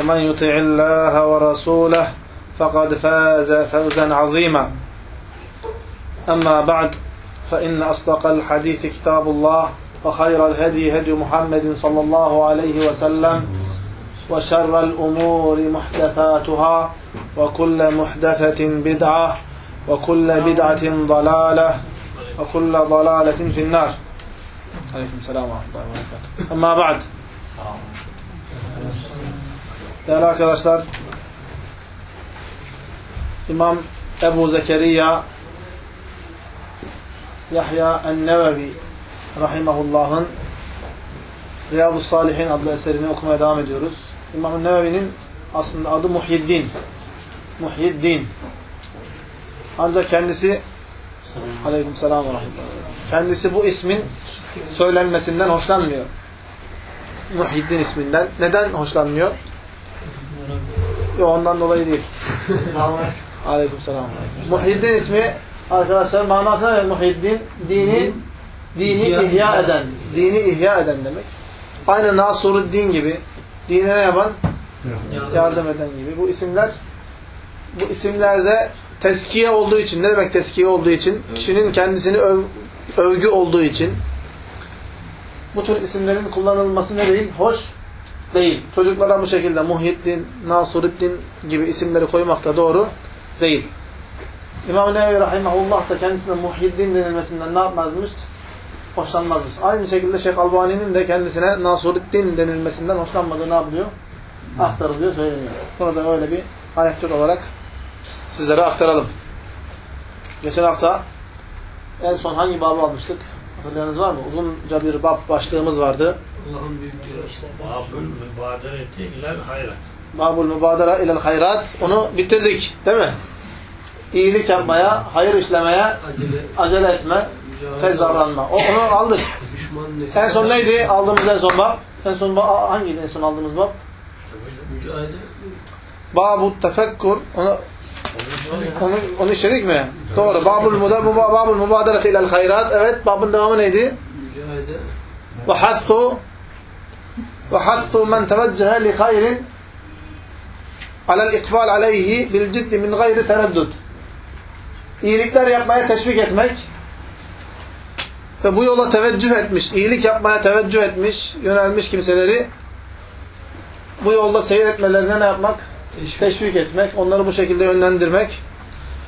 ومن يطع الله ورسوله فقد فاز فوزا عظيما. أما بعد فإن أصدق الحديث كتاب الله وخير الهدي هدي محمد صلى الله عليه وسلم وشر الأمور محدثاتها وكل محدثة بدعة وكل بدعة ضلالة وكل ضلالة في النار. عليكم السلام ورحمة الله وبركاته. أما بعد Değerli arkadaşlar, İmam Ebu Zekeriya Yahya en-Nevevi Rahimahullah'ın Riyadu Salihin adlı eserini okumaya devam ediyoruz. İmam Nevevi'nin aslında adı Muhyiddin. Muhyiddin. Ancak kendisi Aleyküm selam ve Kendisi bu ismin söylenmesinden hoşlanmıyor. Muhyiddin isminden. Neden hoşlanmıyor? Ondan dolayı değil. Aleyküm selam. Muhyiddin ismi arkadaşlar manası ne? Muhyiddin dini dini ihya eden. Dini ihya eden demek. Aynı Nasuruddin gibi dine ne yapan? Yardım eden gibi. Bu isimler bu isimlerde teskiye olduğu için ne demek teskiye olduğu için? Kişinin kendisini öv, övgü olduğu için bu tür isimlerin kullanılması ne değil? Hoş değil. Çocuklara bu şekilde Muhyiddin, Nasuruddin gibi isimleri koymak da doğru değil. İmam-ı Nevevi Rahimahullah da kendisine Muhyiddin denilmesinden ne yapmazmış? Hoşlanmazmış. Aynı şekilde Şeyh Albani'nin de kendisine Nasuruddin denilmesinden hoşlanmadığı ne yapılıyor? Aktarılıyor, söyleniyor. Bunu da öyle bir anekdot olarak sizlere aktaralım. Geçen hafta en son hangi babı almıştık? Hatırlayanınız var mı? Uzunca bir bab başlığımız vardı. Allah'ın büyüklüğü. Babul mübadereti ilel hayrat. Babul mübadara ilel hayrat. Onu bitirdik. Değil mi? İyilik yapmaya, hayır işlemeye Acele, acele etme, tez davranma. O, onu aldık. En son neydi? Aldığımız en son bab. En son ba hangiydi en son aldığımız bab? Mücadele. Babu tefekkur. Onu onu, onu işledik mi? Doğru. Babul muda bu babul mübadereti ilel hayrat. Evet. Babın devamı neydi? Mücadele. Ve hassu ve hassu men teveccehe li hayrin alel ikbal aleyhi bil ciddi min gayri tereddüt. İyilikler yapmaya teşvik etmek ve bu yola teveccüh etmiş, iyilik yapmaya teveccüh etmiş, yönelmiş kimseleri bu yolda seyir etmelerine ne yapmak? Teşvik. Teşvik etmek, onları bu şekilde yönlendirmek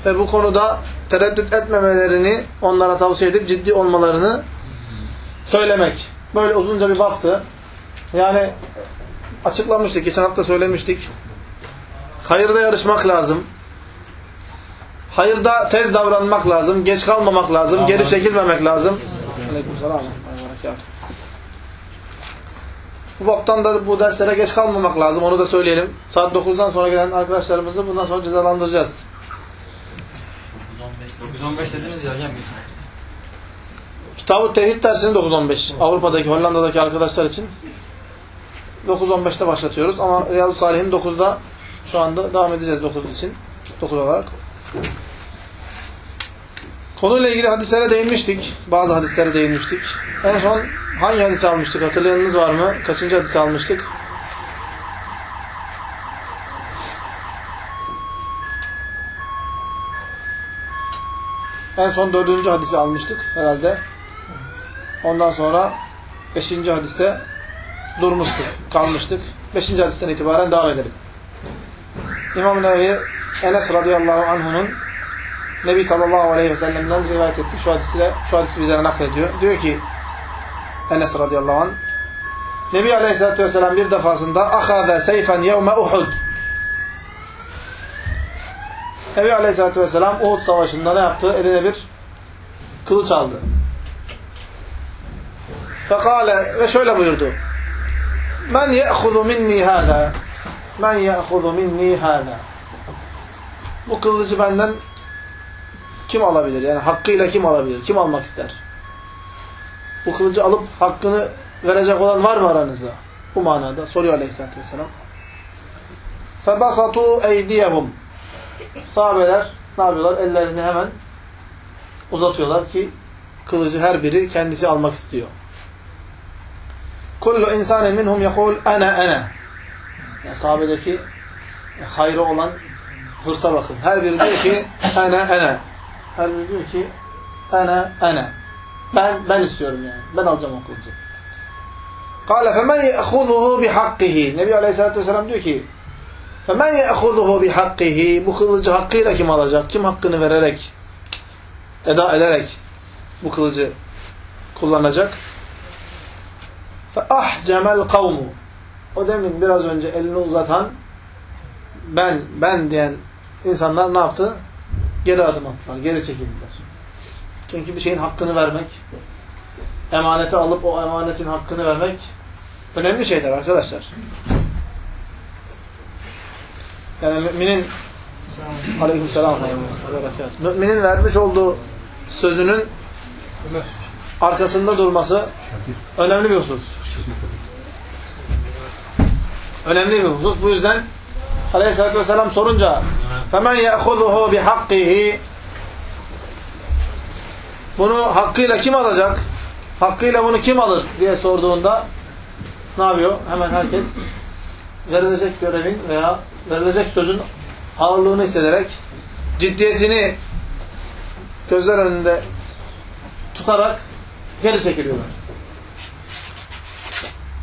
ve bu konuda tereddüt etmemelerini onlara tavsiye edip ciddi olmalarını söylemek. Böyle uzunca bir baktı. Yani açıklamıştık, geçen hafta söylemiştik. Hayırda yarışmak lazım. Hayırda tez davranmak lazım, geç kalmamak lazım, geri çekilmemek lazım. Aleykümselam. Bu baktan da bu derslere geç kalmamak lazım, onu da söyleyelim. Saat 9'dan sonra gelen arkadaşlarımızı bundan sonra cezalandıracağız. 915 dediniz ya hocam. Kitab-ı Tevhid dersini 9-15. Avrupa'daki, Hollanda'daki arkadaşlar için 9-15'te başlatıyoruz. Ama Riyadu Salih'in 9'da şu anda devam edeceğiz 9 için. 9 olarak. Konuyla ilgili hadislere değinmiştik. Bazı hadislere değinmiştik. En son hangi hadisi almıştık? Hatırlayanınız var mı? Kaçıncı hadisi almıştık? En son dördüncü hadisi almıştık herhalde. Ondan sonra beşinci hadiste durmuştuk, kalmıştık. Beşinci hadisten itibaren devam edelim. İmam Nevi Enes radıyallahu anh'unun Nebi sallallahu aleyhi ve sellem'den rivayet ettiği şu hadisiyle şu hadisi bize naklediyor. Diyor ki Enes radıyallahu anh Nebi aleyhissalatü vesselam bir defasında ahâze seyfen yevme Uhud Nebi aleyhissalatü vesselam Uhud savaşında ne yaptı? Eline bir kılıç aldı. Fekale ve şöyle buyurdu. Men ye'huzu minni hâzâ Men ye'huzu minni hâzâ Bu kılıcı benden kim alabilir? Yani hakkıyla kim alabilir? Kim almak ister? Bu kılıcı alıp hakkını verecek olan var mı aranızda? Bu manada soruyor aleyhissalatü vesselam. فَبَسَطُوا اَيْدِيَهُمْ Sahabeler ne yapıyorlar? Ellerini hemen uzatıyorlar ki kılıcı her biri kendisi almak istiyor. Kullu insanin minhum yekul ana ana. Yani sahabedeki hayrı olan hırsa bakın. Her biri diyor ki ana ana. Her biri diyor ki ana ana. Ben ben istiyorum yani. Ben alacağım o kılıcı. Kale femen ye'khuzuhu bihakkihi. Nebi Aleyhisselatü Vesselam diyor ki femen ye'khuzuhu bihakkihi. Bu kılıcı hakkıyla kim alacak? Kim hakkını vererek eda ederek bu kılıcı kullanacak? فَأَحْجَمَ الْقَوْمُ O demin biraz önce elini uzatan ben, ben diyen insanlar ne yaptı? Geri adım attılar, geri çekildiler. Çünkü bir şeyin hakkını vermek, emaneti alıp o emanetin hakkını vermek önemli şeyler arkadaşlar. Yani müminin aleykümselam müminin vermiş olduğu sözünün arkasında durması önemli bir husus. Önemli bir husus. Bu yüzden Aleyhisselatü Vesselam sorunca فَمَنْ يَأْخُذُهُ بِحَقِّهِ Bunu hakkıyla kim alacak? Hakkıyla bunu kim alır diye sorduğunda ne yapıyor? Hemen herkes verilecek görevin veya verilecek sözün ağırlığını hissederek ciddiyetini gözler önünde tutarak geri çekiliyorlar.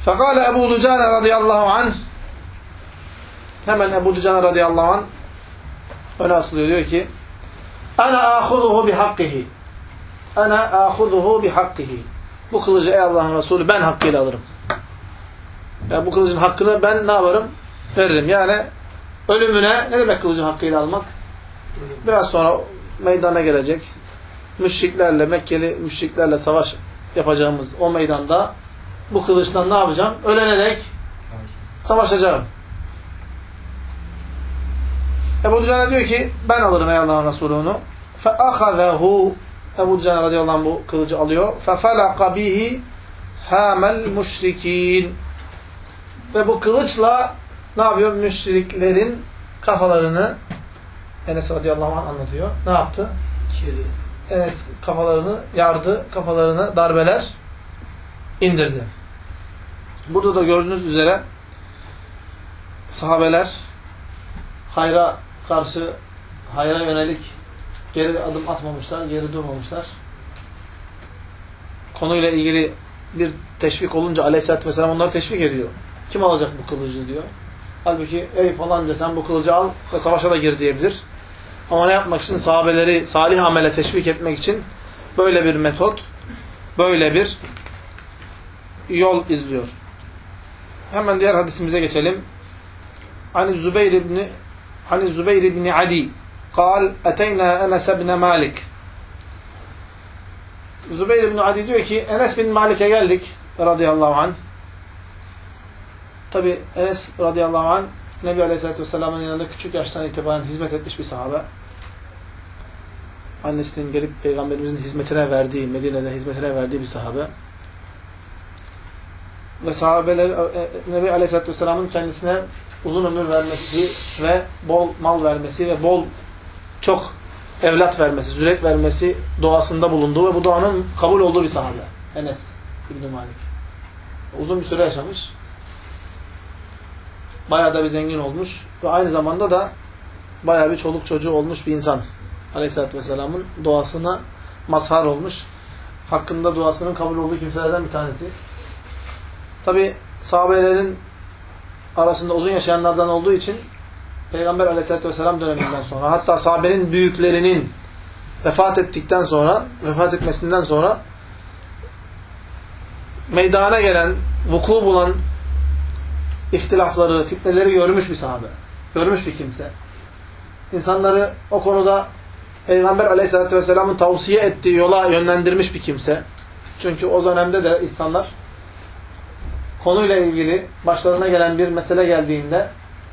Fekale Ebu Ducane radıyallahu anh hemen Ebu Ducane radıyallahu anh öne atılıyor diyor ki Ana ahuzuhu bihakkihi Ana ahuzuhu bihakkihi Bu kılıcı ey Allah'ın Resulü ben hakkıyla alırım. Yani bu kılıcın hakkını ben ne yaparım? Veririm. Yani ölümüne ne demek kılıcın hakkıyla almak? Biraz sonra meydana gelecek. Müşriklerle, Mekkeli müşriklerle savaş yapacağımız o meydanda bu kılıçtan ne yapacağım? Ölene dek savaşacağım. Ebu Dücane diyor ki ben alırım ey Allah'ın Resulü onu. فَأَخَذَهُ Ebu Dücane radıyallahu anh bu kılıcı alıyor. فَفَلَقَ بِهِ هَامَ الْمُشْرِك۪ينَ Ve bu kılıçla ne yapıyor? Müşriklerin kafalarını Enes radıyallahu anh anlatıyor. Ne yaptı? Çiğdi. Enes kafalarını yardı, kafalarını darbeler indirdi. Burada da gördüğünüz üzere sahabeler hayra karşı hayra yönelik geri adım atmamışlar, geri durmamışlar. Konuyla ilgili bir teşvik olunca Aleyhisselatü Vesselam onları teşvik ediyor. Kim alacak bu kılıcı diyor. Halbuki ey falanca sen bu kılıcı al ve savaşa da gir diyebilir. Ama ne yapmak için? Sahabeleri salih amele teşvik etmek için böyle bir metot, böyle bir yol izliyor. Hemen diğer hadisimize geçelim. Hani Zübeyir ibni Hani Zübeyir ibni Adi قال أتينا أنس بن Malik Zübeyir ibn Adi diyor ki Enes bin Malik'e geldik radıyallahu anh. Tabi Enes radıyallahu anh Nebi Aleyhisselatü Vesselam'ın yanında küçük yaştan itibaren hizmet etmiş bir sahabe. Annesinin gelip Peygamberimizin hizmetine verdiği, Medine'de hizmetine verdiği bir sahabe. Ve sahabeler, e, Nebi Aleyhisselatü Vesselam'ın kendisine uzun ömür vermesi ve bol mal vermesi ve bol çok evlat vermesi, zürek vermesi doğasında bulunduğu ve bu duanın kabul olduğu bir sahabe. Enes İbn Malik. Uzun bir süre yaşamış. Bayağı da bir zengin olmuş ve aynı zamanda da bayağı bir çoluk çocuğu olmuş bir insan. Aleyhisselatü Vesselam'ın duasına mazhar olmuş. Hakkında duasının kabul olduğu kimselerden bir tanesi. Tabi sahabelerin arasında uzun yaşayanlardan olduğu için Peygamber aleyhissalatü vesselam döneminden sonra hatta sahabenin büyüklerinin vefat ettikten sonra vefat etmesinden sonra meydana gelen, vuku bulan ihtilafları, fitneleri görmüş bir sahabe. Görmüş bir kimse. İnsanları o konuda Peygamber aleyhissalatü vesselamın tavsiye ettiği yola yönlendirmiş bir kimse. Çünkü o dönemde de insanlar konuyla ilgili başlarına gelen bir mesele geldiğinde,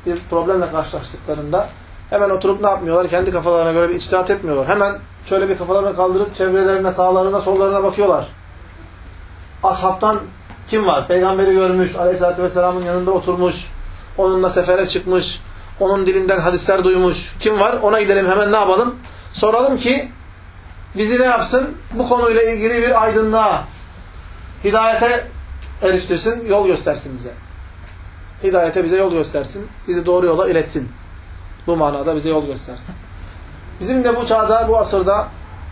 bir problemle karşılaştıklarında hemen oturup ne yapmıyorlar? Kendi kafalarına göre bir içtihat etmiyorlar. Hemen şöyle bir kafalarını kaldırıp çevrelerine, sağlarına, sollarına bakıyorlar. Ashabtan kim var? Peygamberi görmüş, aleyhissalatü vesselamın yanında oturmuş, onunla sefere çıkmış, onun dilinden hadisler duymuş. Kim var? Ona gidelim hemen ne yapalım? Soralım ki bizi ne yapsın? Bu konuyla ilgili bir aydınlığa, hidayete eriştirsin, yol göstersin bize. Hidayete bize yol göstersin, bizi doğru yola iletsin. Bu manada bize yol göstersin. Bizim de bu çağda, bu asırda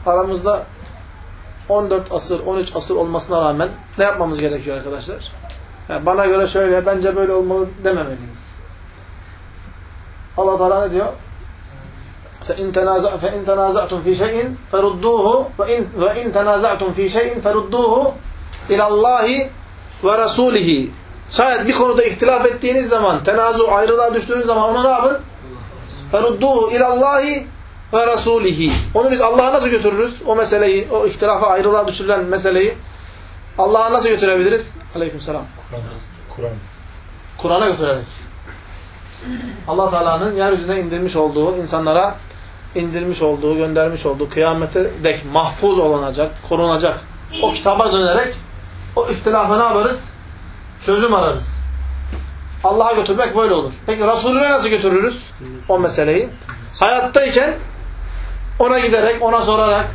aramızda 14 asır, 13 asır olmasına rağmen ne yapmamız gerekiyor arkadaşlar? Yani bana göre şöyle, bence böyle olmalı dememeliyiz. Allah Teala ne diyor? فَاِنْ تَنَازَعْتُمْ ف۪ي شَيْءٍ فَرُدُّوهُ وَاِنْ تَنَازَعْتُمْ ف۪ي شَيْءٍ فَرُدُّوهُ اِلَى اللّٰهِ ve rasulihi şayet bir konuda ihtilaf ettiğiniz zaman, tenazu ayrılığa düştüğünüz zaman onu ne yapın? Ferudduhu ilallahi ve rasulihi. Onu biz Allah'a nasıl götürürüz? O meseleyi, o ihtilafa ayrılığa düşürülen meseleyi Allah'a nasıl götürebiliriz? Aleykümselam. Kur'an. Kur'an'a Kur götürerek. Allah Teala'nın yeryüzüne indirmiş olduğu, insanlara indirmiş olduğu, göndermiş olduğu, kıyamete dek mahfuz olunacak, korunacak o kitaba dönerek o ihtilafa ne yaparız? Çözüm ararız. Allah'a götürmek böyle olur. Peki Resulüne nasıl götürürüz o meseleyi? Hayattayken ona giderek, ona sorarak,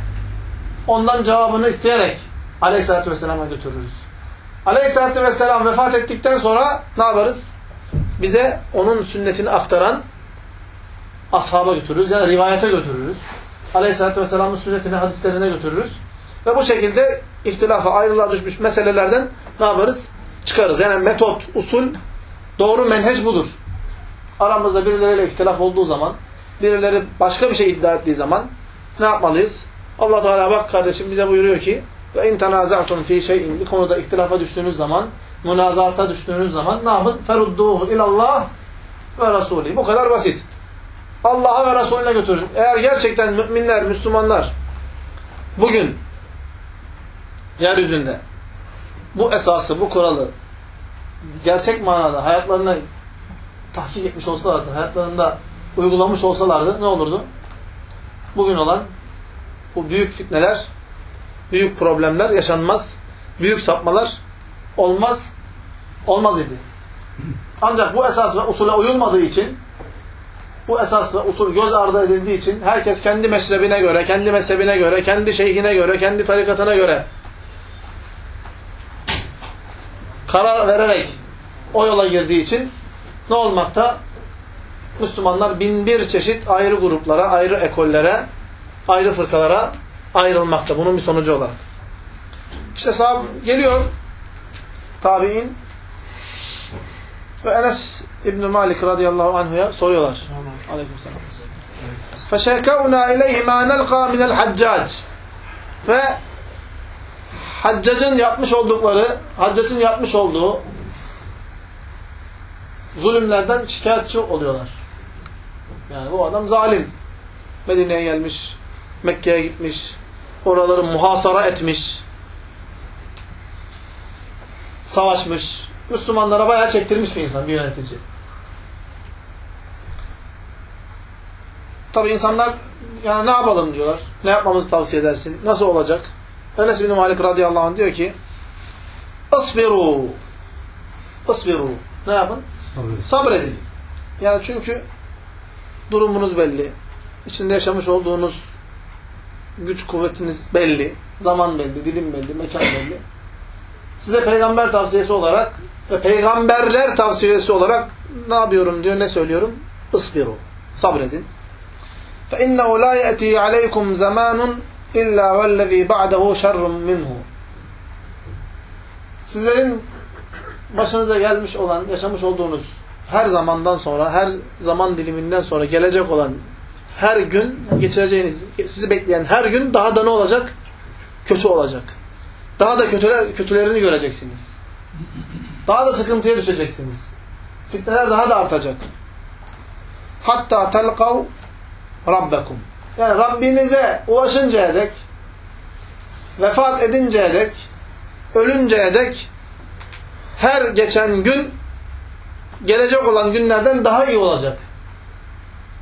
ondan cevabını isteyerek Aleyhisselatü Vesselam'a götürürüz. Aleyhisselatü Vesselam vefat ettikten sonra ne yaparız? Bize onun sünnetini aktaran ashaba götürürüz. Yani rivayete götürürüz. Aleyhisselatü Vesselam'ın sünnetini hadislerine götürürüz. Ve bu şekilde ihtilafa ayrılığa düşmüş meselelerden ne yaparız? Çıkarız. Yani metot, usul, doğru menheç budur. Aramızda birileriyle ihtilaf olduğu zaman, birileri başka bir şey iddia ettiği zaman ne yapmalıyız? Allah Teala bak kardeşim bize buyuruyor ki ve in fi şey'in bir konuda ihtilafa düştüğünüz zaman, münazata düştüğünüz zaman ne yapın? Ferudduhu ilallah ve Resulü. Bu kadar basit. Allah'a ve Resulüne götürün. Eğer gerçekten müminler, Müslümanlar bugün yeryüzünde bu esası, bu kuralı gerçek manada hayatlarına tahkik etmiş olsalardı, hayatlarında uygulamış olsalardı ne olurdu? Bugün olan bu büyük fitneler, büyük problemler yaşanmaz, büyük sapmalar olmaz, olmaz idi. Ancak bu esas ve usule uyulmadığı için, bu esas ve usul göz ardı edildiği için herkes kendi meşrebine göre, kendi mezhebine göre, kendi şeyhine göre, kendi tarikatına göre karar vererek o yola girdiği için ne olmakta? Müslümanlar bin bir çeşit ayrı gruplara, ayrı ekollere, ayrı fırkalara ayrılmakta. Bunun bir sonucu olarak. İşte sahab geliyor tabi'in ve Enes İbn Malik radıyallahu anhu'ya soruyorlar. Aleykümselam. Feşekavna ileyhi ma nelqa minel haccac. Ve Haccacın yapmış oldukları, Haccacın yapmış olduğu zulümlerden şikayetçi oluyorlar. Yani bu adam zalim. Medine'ye gelmiş, Mekke'ye gitmiş, oraları muhasara etmiş, savaşmış, Müslümanlara bayağı çektirmiş bir insan, bir yönetici. Tabi insanlar yani ne yapalım diyorlar. Ne yapmamızı tavsiye edersin? Nasıl olacak? Enes bin Malik radıyallahu anh diyor ki Isbiru Isbiru Ne yapın? Sabredin. Sabredin. Yani çünkü durumunuz belli. İçinde yaşamış olduğunuz güç kuvvetiniz belli. Zaman belli, dilim belli, mekan belli. Size peygamber tavsiyesi olarak ve peygamberler tavsiyesi olarak ne yapıyorum diyor, ne söylüyorum? Isbiru. Sabredin. فَاِنَّهُ لَا يَأْتِي عَلَيْكُمْ زَمَانٌ İlla vellezî ba'dehu şerrun minhu. Sizlerin başınıza gelmiş olan, yaşamış olduğunuz her zamandan sonra, her zaman diliminden sonra gelecek olan her gün geçireceğiniz, sizi bekleyen her gün daha da ne olacak? Kötü olacak. Daha da kötüler, kötülerini göreceksiniz. Daha da sıkıntıya düşeceksiniz. Fitneler daha da artacak. Hatta telkav rabbekum. Yani Rabbinize ulaşıncaya dek, vefat edinceye dek, ölünceye dek her geçen gün gelecek olan günlerden daha iyi olacak.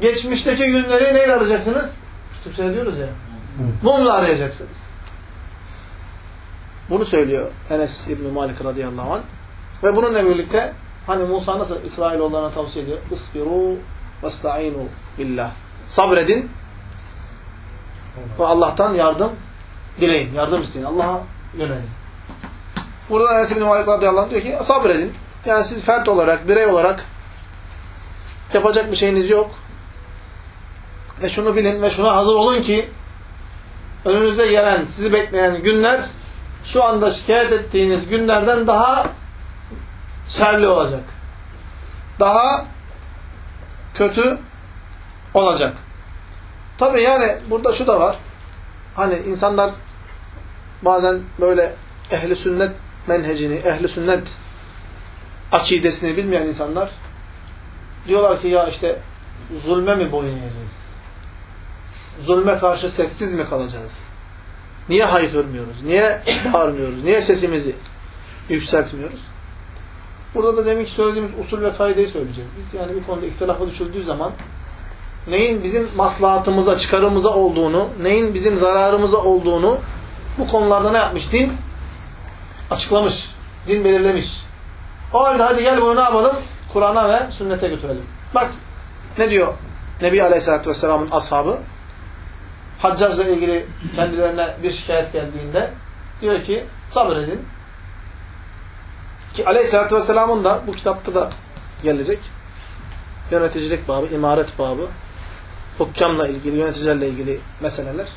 Geçmişteki günleri neyle arayacaksınız? Türkçe diyoruz ya. Mumla arayacaksınız. Bunu söylüyor Enes İbn Malik radıyallahu anh. Ve bununla birlikte hani Musa nasıl İsrailoğullarına tavsiye ediyor? Isbiru vesta'inu billah. Sabredin ve Allah'tan yardım dileyin. Yardım isteyin. Allah'a yönelin. Burada Enes İbn Malik radıyallahu anh diyor ki sabredin. Yani siz fert olarak, birey olarak yapacak bir şeyiniz yok. Ve şunu bilin ve şuna hazır olun ki önünüzde gelen, sizi bekleyen günler şu anda şikayet ettiğiniz günlerden daha şerli olacak. Daha kötü olacak. Tabi yani burada şu da var. Hani insanlar bazen böyle ehli sünnet menhecini, ehli sünnet akidesini bilmeyen insanlar diyorlar ki ya işte zulme mi boyun eğeceğiz? Zulme karşı sessiz mi kalacağız? Niye haykırmıyoruz? Niye bağırmıyoruz? Niye sesimizi yükseltmiyoruz? Burada da demek ki söylediğimiz usul ve kaideyi söyleyeceğiz. Biz yani bir konuda ihtilafa düşüldüğü zaman neyin bizim maslahatımıza, çıkarımıza olduğunu, neyin bizim zararımıza olduğunu bu konularda ne yapmış? Din açıklamış. Din belirlemiş. O halde hadi gel bunu ne yapalım? Kur'an'a ve sünnete götürelim. Bak ne diyor Nebi Aleyhisselatü Vesselam'ın ashabı? Haccajla ilgili kendilerine bir şikayet geldiğinde diyor ki sabredin. Ki Aleyhisselatü Vesselam'ın da bu kitapta da gelecek. Yöneticilik babı, imaret babı, hukkamla ilgili, yöneticilerle ilgili meseleler.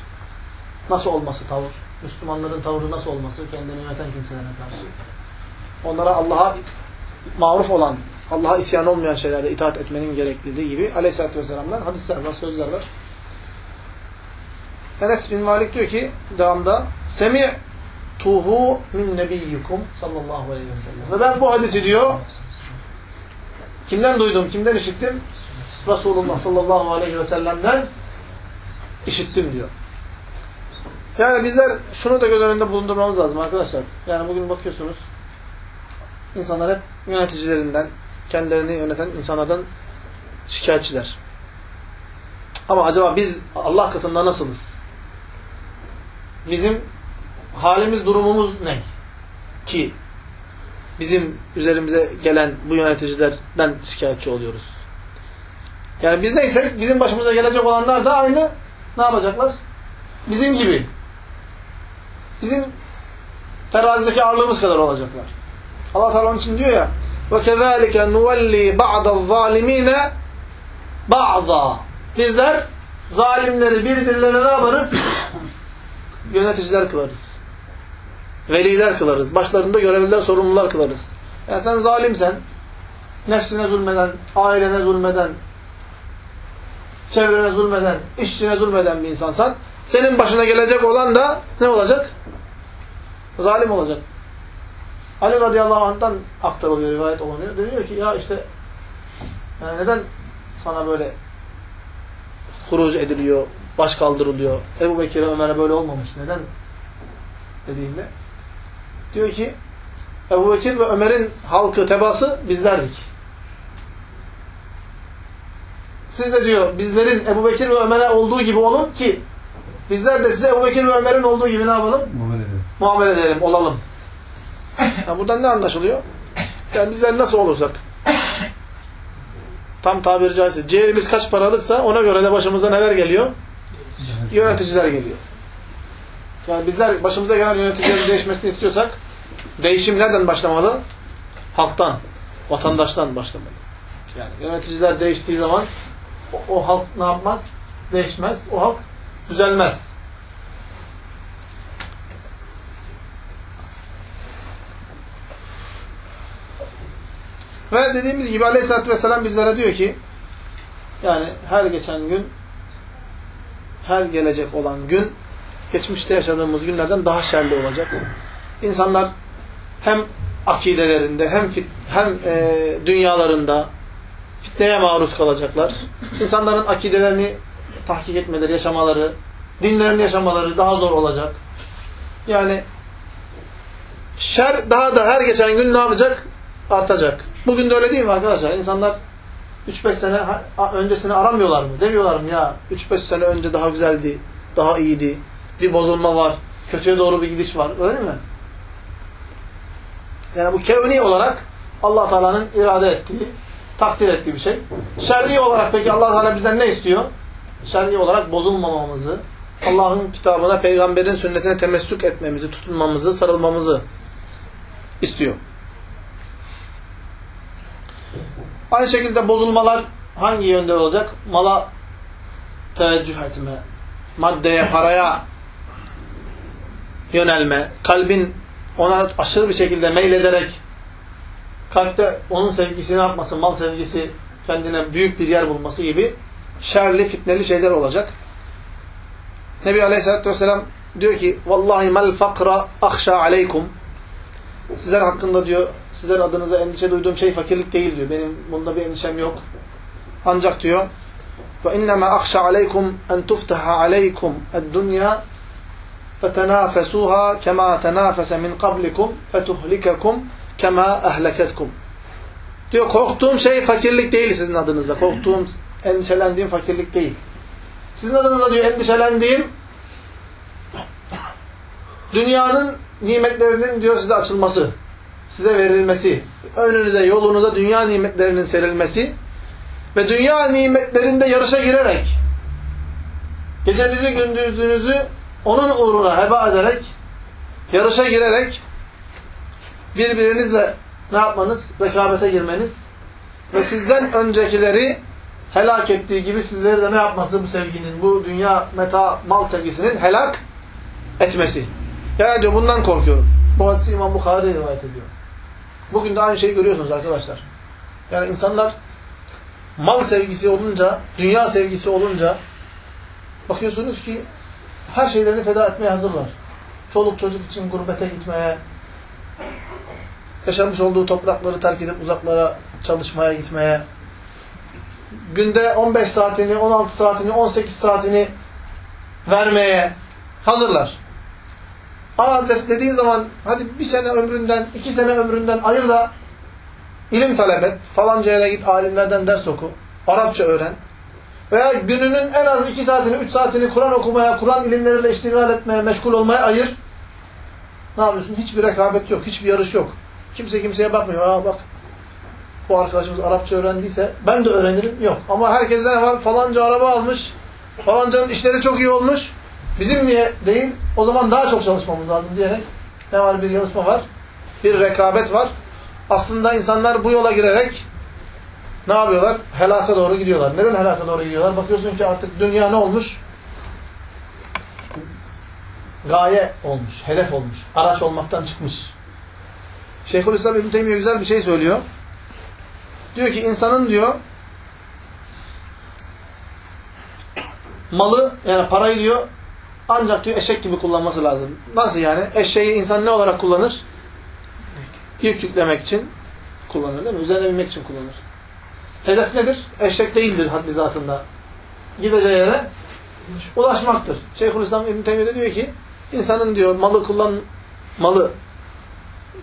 Nasıl olması tavır? Müslümanların tavrı nasıl olması kendini yöneten kimselere karşı? Onlara Allah'a maruf olan, Allah'a isyan olmayan şeylerde itaat etmenin gerekliliği gibi Aleyhisselatü Vesselam'dan hadisler var, sözler var. Enes bin Malik diyor ki devamda Semi'tuhu min nebiyyukum sallallahu aleyhi ve sellem. Ve ben bu hadisi diyor kimden duydum, kimden işittim? Resulullah sallallahu aleyhi ve sellem'den işittim diyor. Yani bizler şunu da göz önünde bulundurmamız lazım arkadaşlar. Yani bugün bakıyorsunuz insanlar hep yöneticilerinden, kendilerini yöneten insanlardan şikayetçiler. Ama acaba biz Allah katında nasılız? Bizim halimiz, durumumuz ne? Ki bizim üzerimize gelen bu yöneticilerden şikayetçi oluyoruz. Yani biz neysek bizim başımıza gelecek olanlar da aynı ne yapacaklar? Bizim gibi. Bizim terazideki ağırlığımız kadar olacaklar. Allah Teala onun için diyor ya وَكَذَٰلِكَ نُوَلِّي بَعْضَ الظَّالِم۪ينَ بَعْضًا Bizler zalimleri birbirlerine ne yaparız? Yöneticiler kılarız. Veliler kılarız. Başlarında görevliler, sorumlular kılarız. Yani sen zalimsen, nefsine zulmeden, ailene zulmeden, çevrene zulmeden, işçine zulmeden bir insansan, senin başına gelecek olan da ne olacak? Zalim olacak. Ali radıyallahu anh'tan aktarılıyor, rivayet olunuyor. Deniyor ki ya işte yani neden sana böyle huruc ediliyor, baş kaldırılıyor. Ebu Bekir'e Ömer'e böyle olmamış. Neden? Dediğinde diyor ki Ebu Bekir ve Ömer'in halkı, tebası bizlerdik. Siz de diyor bizlerin Ebu Bekir ve Ömer'e olduğu gibi olun ki bizler de size Ebu Bekir ve Ömer'in olduğu gibi ne yapalım? Muamele edelim. Muamele edelim, olalım. Yani buradan ne anlaşılıyor? Yani bizler nasıl olursak tam tabiri caizse ciğerimiz kaç paralıksa ona göre de başımıza neler geliyor? Yöneticiler geliyor. Yani bizler başımıza gelen yöneticilerin değişmesini istiyorsak değişim nereden başlamalı? Halktan, vatandaştan başlamalı. Yani yöneticiler değiştiği zaman o, o halk ne yapmaz? Değişmez. O halk düzelmez. Ve dediğimiz gibi Aleyhisselatü Vesselam bizlere diyor ki yani her geçen gün her gelecek olan gün geçmişte yaşadığımız günlerden daha şerli olacak. İnsanlar hem akidelerinde hem fit, hem e, dünyalarında fitneye maruz kalacaklar. İnsanların akidelerini tahkik etmeleri, yaşamaları, dinlerini yaşamaları daha zor olacak. Yani şer daha da her geçen gün ne yapacak? Artacak. Bugün de öyle değil mi arkadaşlar? İnsanlar 3-5 sene öncesini aramıyorlar mı? Demiyorlar mı ya 3-5 sene önce daha güzeldi, daha iyiydi, bir bozulma var, kötüye doğru bir gidiş var. Öyle mi? Yani bu kevni olarak allah Teala'nın irade ettiği, takdir ettiği bir şey. Şer'i olarak peki allah Teala bizden ne istiyor? Şer'i olarak bozulmamamızı, Allah'ın kitabına, peygamberin sünnetine temessük etmemizi, tutunmamızı, sarılmamızı istiyor. Aynı şekilde bozulmalar hangi yönde olacak? Mala teveccüh etme, maddeye, paraya yönelme, kalbin ona aşırı bir şekilde meylederek kalpte onun sevgisini yapması, mal sevgisi kendine büyük bir yer bulması gibi şerli, fitneli şeyler olacak. Nebi Aleyhisselatü Vesselam diyor ki Vallahi mel fakra akşa aleykum Sizler hakkında diyor, sizler adınıza endişe duyduğum şey fakirlik değil diyor. Benim bunda bir endişem yok. Ancak diyor ve innema akhsha aleykum en tuftaha aleykum ed-dunya fetenafesuha kema tenafese min qablikum fetuhlikekum kema ahlaketkum. Diyor korktuğum şey fakirlik değil sizin adınızda. Korktuğum, endişelendiğim fakirlik değil. Sizin adınıza diyor endişelendiğim dünyanın nimetlerinin diyor size açılması, size verilmesi, önünüze, yolunuza dünya nimetlerinin serilmesi ve dünya nimetlerinde yarışa girerek gecenizi gündüzünüzü onun uğruna heba ederek yarışa girerek birbirinizle ne yapmanız? Rekabete girmeniz ve sizden öncekileri helak ettiği gibi sizleri de ne yapması bu sevginin, bu dünya meta mal sevgisinin helak etmesi. Yani diyor bundan korkuyorum. Bu hadisi İmam Bukhari rivayet ediyor. Bugün de aynı şeyi görüyorsunuz arkadaşlar. Yani insanlar mal sevgisi olunca, dünya sevgisi olunca bakıyorsunuz ki her şeylerini feda etmeye hazırlar. Çoluk çocuk için gurbete gitmeye, yaşamış olduğu toprakları terk edip uzaklara çalışmaya gitmeye, günde 15 saatini, 16 saatini, 18 saatini vermeye hazırlar. Ama dediğin zaman hadi bir sene ömründen, iki sene ömründen ayır da ilim talep et. Falanca yere git, alimlerden ders oku. Arapça öğren. Veya gününün en az iki saatini, üç saatini Kur'an okumaya, Kur'an ilimleriyle iştigal etmeye, meşgul olmaya ayır. Ne yapıyorsun? Hiçbir rekabet yok, hiçbir yarış yok. Kimse kimseye bakmıyor. Aa bak bu arkadaşımız Arapça öğrendiyse ben de öğrenirim. Yok. Ama herkeste var? Falanca araba almış. Falancanın işleri çok iyi olmuş. Bizim niye değil? O zaman daha çok çalışmamız lazım diyerek ne var? Bir yarışma var. Bir rekabet var. Aslında insanlar bu yola girerek ne yapıyorlar? Helaka doğru gidiyorlar. Neden helaka doğru gidiyorlar? Bakıyorsun ki artık dünya ne olmuş? Gaye olmuş, hedef olmuş. Araç olmaktan çıkmış. Şeyhülislam İbn Teymiye güzel bir şey söylüyor. Diyor ki insanın diyor malı yani parayı diyor ancak diyor eşek gibi kullanması lazım. Nasıl yani? Eşeği insan ne olarak kullanır? Yük yüklemek için kullanır değil mi? Üzerine binmek için kullanır. Hedef nedir? Eşek değildir haddi zatında. Gideceği yere ulaşmaktır. Şeyhülislam İbn Teymiye de diyor ki insanın diyor malı kullan malı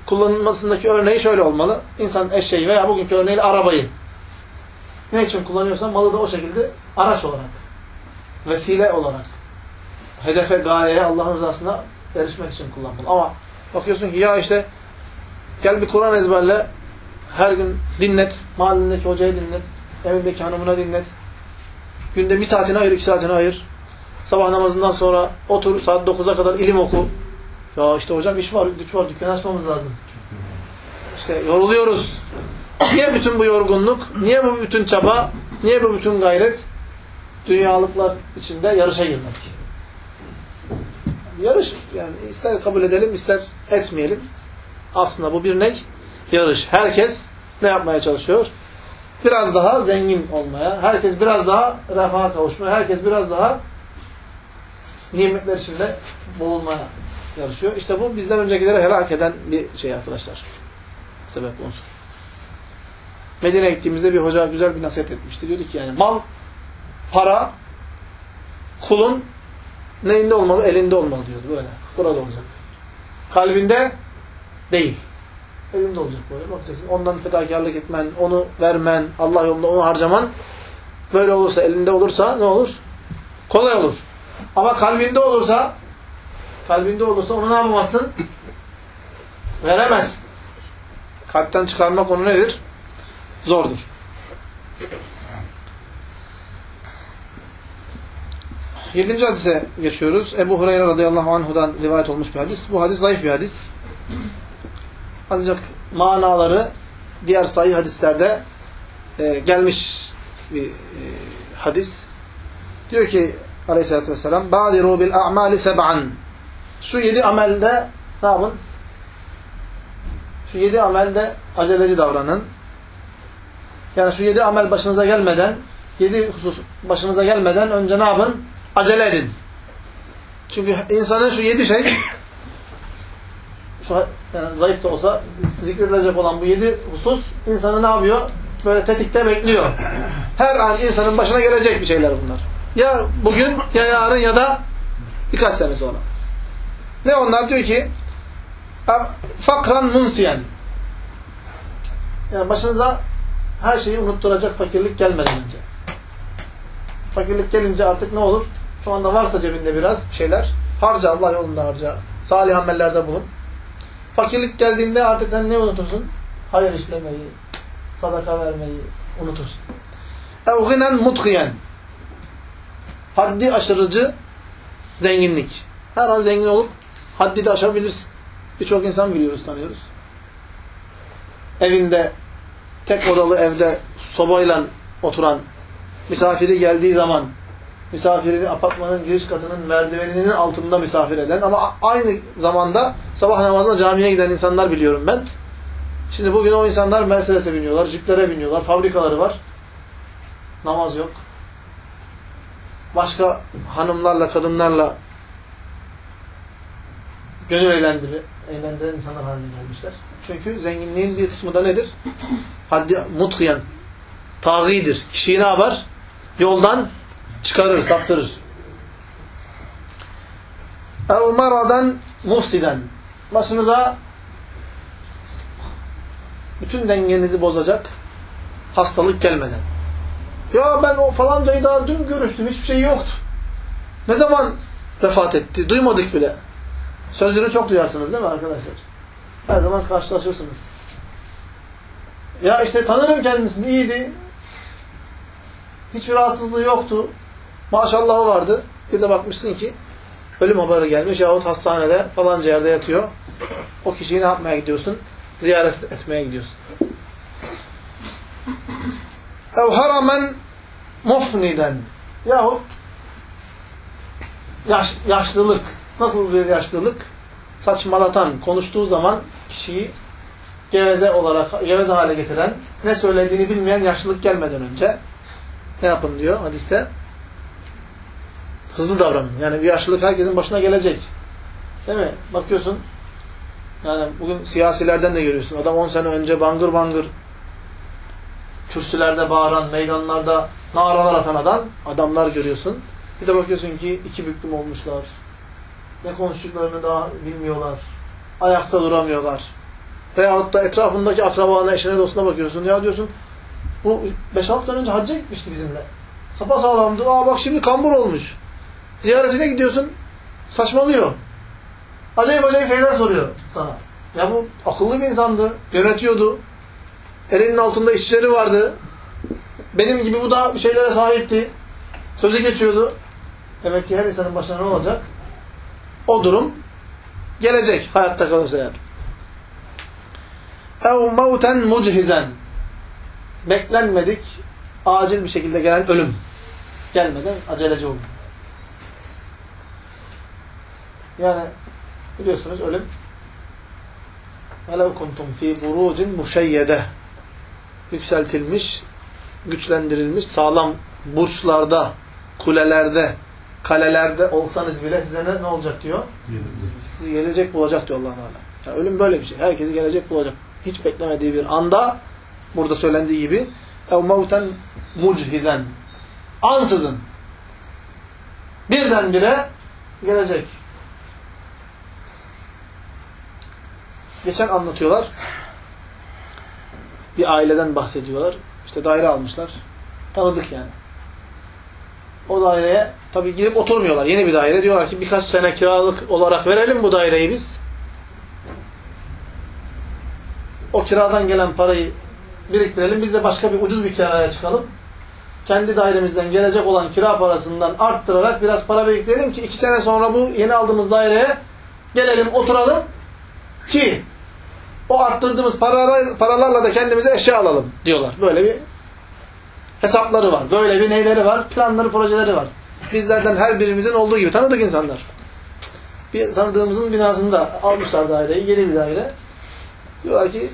kullanılmasındaki örneği şöyle olmalı. İnsan eşeği veya bugünkü örneğiyle arabayı ne için kullanıyorsa malı da o şekilde araç olarak, vesile olarak, hedefe, gayeye, Allah'ın rızasına erişmek için kullanmalı. Ama bakıyorsun ki ya işte gel bir Kur'an ezberle, her gün dinlet, mahallendeki hocayı dinlet, evindeki hanımına dinlet. Günde bir saatini ayır, iki saatini ayır. Sabah namazından sonra otur, saat 9'a kadar ilim oku. Ya işte hocam iş var, güç var, dükkan açmamız lazım. İşte yoruluyoruz. Niye bütün bu yorgunluk? Niye bu bütün çaba? Niye bu bütün gayret? Dünyalıklar içinde yarışa girmek. Yarış, yani ister kabul edelim, ister etmeyelim. Aslında bu bir ne? Yarış. Herkes ne yapmaya çalışıyor? Biraz daha zengin olmaya, herkes biraz daha refaha kavuşmaya, herkes biraz daha nimetler içinde bulunmaya yarışıyor. İşte bu bizden öncekileri helak eden bir şey arkadaşlar. Sebep unsur. Medine'ye gittiğimizde bir hoca güzel bir nasihat etmişti. Diyordu ki yani mal, para, kulun neyinde olmalı? Elinde olmalı diyordu böyle. Burada olacak. Kalbinde değil. Elinde olacak böyle. Bakacaksın ondan fedakarlık etmen, onu vermen, Allah yolunda onu harcaman böyle olursa, elinde olursa ne olur? Kolay olur. Ama kalbinde olursa kalbinde olursa onu ne yapamazsın? Veremezsin. Kalpten çıkarmak onu nedir? Zordur. Yedinci hadise geçiyoruz. Ebu Hureyre radıyallahu anhudan rivayet olmuş bir hadis. Bu hadis zayıf bir hadis. Ancak manaları diğer sayı hadislerde e, gelmiş bir e, hadis. Diyor ki aleyhissalatü vesselam Badiru bil a'mali seb'an şu yedi amelde ne yapın? Şu yedi amelde aceleci davranın. Yani şu yedi amel başınıza gelmeden, yedi husus başınıza gelmeden önce ne yapın? Acele edin. Çünkü insanın şu yedi şey, şu yani zayıf da olsa zikredilecek olan bu yedi husus insanı ne yapıyor? Böyle tetikte bekliyor. Her an insanın başına gelecek bir şeyler bunlar. Ya bugün, ya yarın ya da birkaç sene sonra. Ne onlar? Diyor ki fakran munsiyen yani başınıza her şeyi unutturacak fakirlik gelmeden önce. Fakirlik gelince artık ne olur? Şu anda varsa cebinde biraz şeyler. Harca Allah yolunda harca. Salih amellerde bulun. Fakirlik geldiğinde artık sen ne unutursun? Hayır işlemeyi, sadaka vermeyi unutursun. Evginen mutkiyen. Haddi aşırıcı zenginlik. Her an zengin olup haddi de aşabilirsin. Birçok insan biliyoruz, tanıyoruz. Evinde, tek odalı evde sobayla oturan, misafiri geldiği zaman misafirini apartmanın giriş katının merdiveninin altında misafir eden ama aynı zamanda sabah namazına camiye giden insanlar biliyorum ben. Şimdi bugün o insanlar Mercedes'e biniyorlar, jiplere biniyorlar, fabrikaları var. Namaz yok. Başka hanımlarla, kadınlarla gönül eğlendiri, eğlendiren insanlar haline gelmişler. Çünkü zenginliğin bir kısmı da nedir? Haddi muthiyen, tağidir. Kişiyi ne yapar? Yoldan çıkarır, saptırır. Ev maradan mufsiden. Başınıza bütün dengenizi bozacak hastalık gelmeden. Ya ben o falancayı daha dün görüştüm. Hiçbir şey yoktu. Ne zaman vefat etti? Duymadık bile. Sözünü çok duyarsınız değil mi arkadaşlar? Her zaman karşılaşırsınız. Ya işte tanırım kendisini, iyiydi. Hiçbir rahatsızlığı yoktu. Maşallahı vardı. Bir de bakmışsın ki ölüm haberi gelmiş yahut hastanede falanca yerde yatıyor. O kişiyi ne yapmaya gidiyorsun? Ziyaret etmeye gidiyorsun. Ev haramen mufniden yahut yaş, yaşlılık. Nasıl bir yaşlılık? Saçmalatan, konuştuğu zaman kişiyi geveze olarak, geveze hale getiren, ne söylediğini bilmeyen yaşlılık gelmeden önce ne yapın diyor hadiste? Hızlı davranın. Yani bir yaşlılık herkesin başına gelecek. Değil mi? Bakıyorsun yani bugün siyasilerden de görüyorsun. Adam 10 sene önce bangır bangır kürsülerde bağıran, meydanlarda naralar atan adam, adamlar görüyorsun. Bir de bakıyorsun ki iki büklüm olmuşlar. Ne konuştuklarını daha bilmiyorlar. Ayakta duramıyorlar. Veyahut da etrafındaki akrabana, eşine, dostuna bakıyorsun. Ya diyorsun bu 5-6 sene önce hacca gitmişti bizimle. Sapa sağlamdı. Aa bak şimdi kambur olmuş. Ziyaretine gidiyorsun. Saçmalıyor. Acayip acayip şeyler soruyor sana. Ya bu akıllı bir insandı. Yönetiyordu. Elinin altında işçileri vardı. Benim gibi bu da bir şeylere sahipti. Sözü geçiyordu. Demek ki her insanın başına ne olacak? O durum gelecek. Hayatta kalırsa eğer. اَوْ مَوْتًا مُجْهِزًا Beklenmedik, acil bir şekilde gelen ölüm. Gelmeden aceleci olun. Yani biliyorsunuz ölüm وَلَوْ كُنْتُمْ ف۪ي بُرُوجٍ مُشَيَّدَةٍ yükseltilmiş, güçlendirilmiş, sağlam burçlarda, kulelerde, kalelerde olsanız bile size ne, ne olacak diyor? Sizi gelecek bulacak diyor allah Teala. Yani ölüm böyle bir şey. Herkesi gelecek bulacak. Hiç beklemediği bir anda burada söylendiği gibi ev mevten muchizen ansızın birdenbire gelecek. Geçen anlatıyorlar. Bir aileden bahsediyorlar. İşte daire almışlar. Tanıdık yani. O daireye tabi girip oturmuyorlar. Yeni bir daire. Diyorlar ki birkaç sene kiralık olarak verelim bu daireyi biz. O kiradan gelen parayı biriktirelim. Biz de başka bir ucuz bir kiraya çıkalım. Kendi dairemizden gelecek olan kira parasından arttırarak biraz para biriktirelim ki iki sene sonra bu yeni aldığımız daireye gelelim oturalım ki o arttırdığımız paralar, paralarla da kendimize eşya alalım diyorlar. Böyle bir hesapları var. Böyle bir neyleri var? Planları, projeleri var. Bizlerden her birimizin olduğu gibi tanıdık insanlar. Bir tanıdığımızın binasında almışlar daireyi, yeni bir daire. Diyorlar ki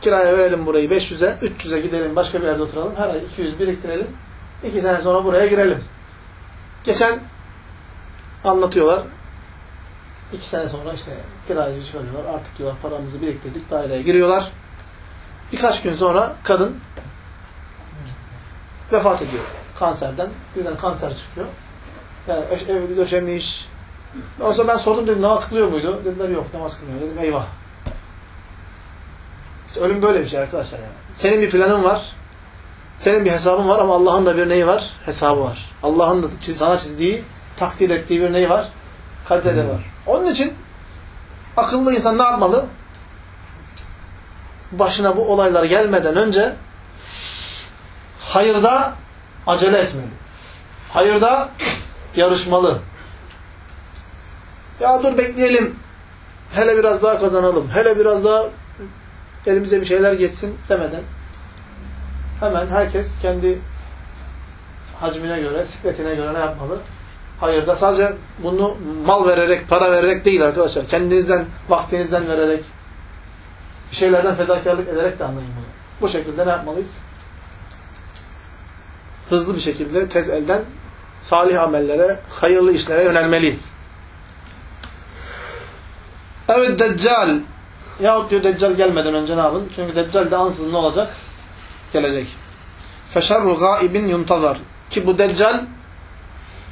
kiraya verelim burayı 500'e, 300'e gidelim, başka bir yerde oturalım. Her ay 200 biriktirelim. 2 sene sonra buraya girelim. Geçen anlatıyorlar. 2 sene sonra işte kiracı çıkarıyorlar. Artık diyorlar paramızı biriktirdik, daireye giriyorlar. Birkaç gün sonra kadın vefat ediyor kanserden. Birden kanser çıkıyor. Yani ev döşemiş. Ondan sonra ben sordum dedim namaz kılıyor muydu? Dediler yok namaz kılmıyor. Dedim eyvah. İşte ölüm böyle bir şey arkadaşlar yani. Senin bir planın var. Senin bir hesabın var ama Allah'ın da bir neyi var? Hesabı var. Allah'ın da sana çizdiği, takdir ettiği bir neyi var? Kaderi var. Onun için akıllı insan ne yapmalı? Başına bu olaylar gelmeden önce hayırda acele etmeli. Hayırda yarışmalı. Ya dur bekleyelim. Hele biraz daha kazanalım. Hele biraz daha elimize bir şeyler geçsin demeden hemen herkes kendi hacmine göre, sikletine göre ne yapmalı? Hayırda sadece bunu mal vererek, para vererek değil arkadaşlar. Kendinizden, vaktinizden vererek, bir şeylerden fedakarlık ederek de anlayın bunu. Bu şekilde ne yapmalıyız? Hızlı bir şekilde, tez elden salih amellere, hayırlı işlere yönelmeliyiz. Evet Deccal. Yahut diyor Deccal gelmeden önce ne yapın? Çünkü Deccal de ansızın ne olacak? Gelecek. Feşerru gaibin yuntazar. Ki bu Deccal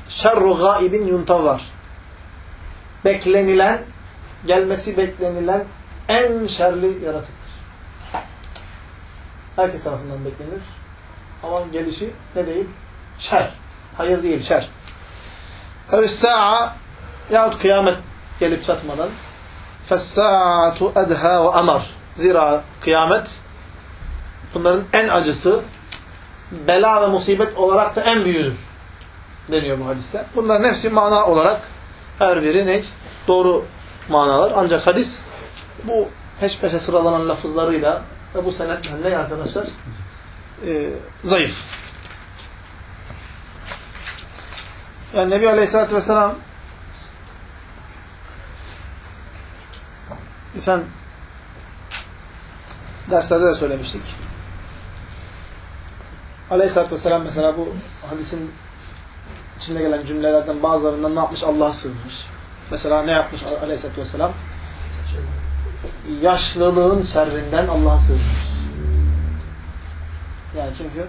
şerru gaibin yuntazar. Beklenilen, gelmesi beklenilen en şerli yaratıktır. Herkes tarafından beklenir. Havanın gelişi ne değil? Şer. Hayır değil, şer. Evissa'a yahut kıyamet gelip çatmadan Fessa'atu edha ve amar. Zira kıyamet bunların en acısı bela ve musibet olarak da en büyüğüdür deniyor bu hadiste. Bunların hepsi mana olarak her biri ne? Doğru manalar. Ancak hadis bu peş peşe sıralanan lafızlarıyla ve bu senetle ne arkadaşlar? Ee, zayıf. Yani Nebi Aleyhisselatü Vesselam geçen derslerde de söylemiştik. Aleyhisselatü Vesselam mesela bu hadisin içinde gelen cümlelerden bazılarından ne yapmış? Allah'a sığınmış. Mesela ne yapmış Aleyhisselatü Vesselam? Yaşlılığın şerrinden Allah'a sığınmış. Yani çünkü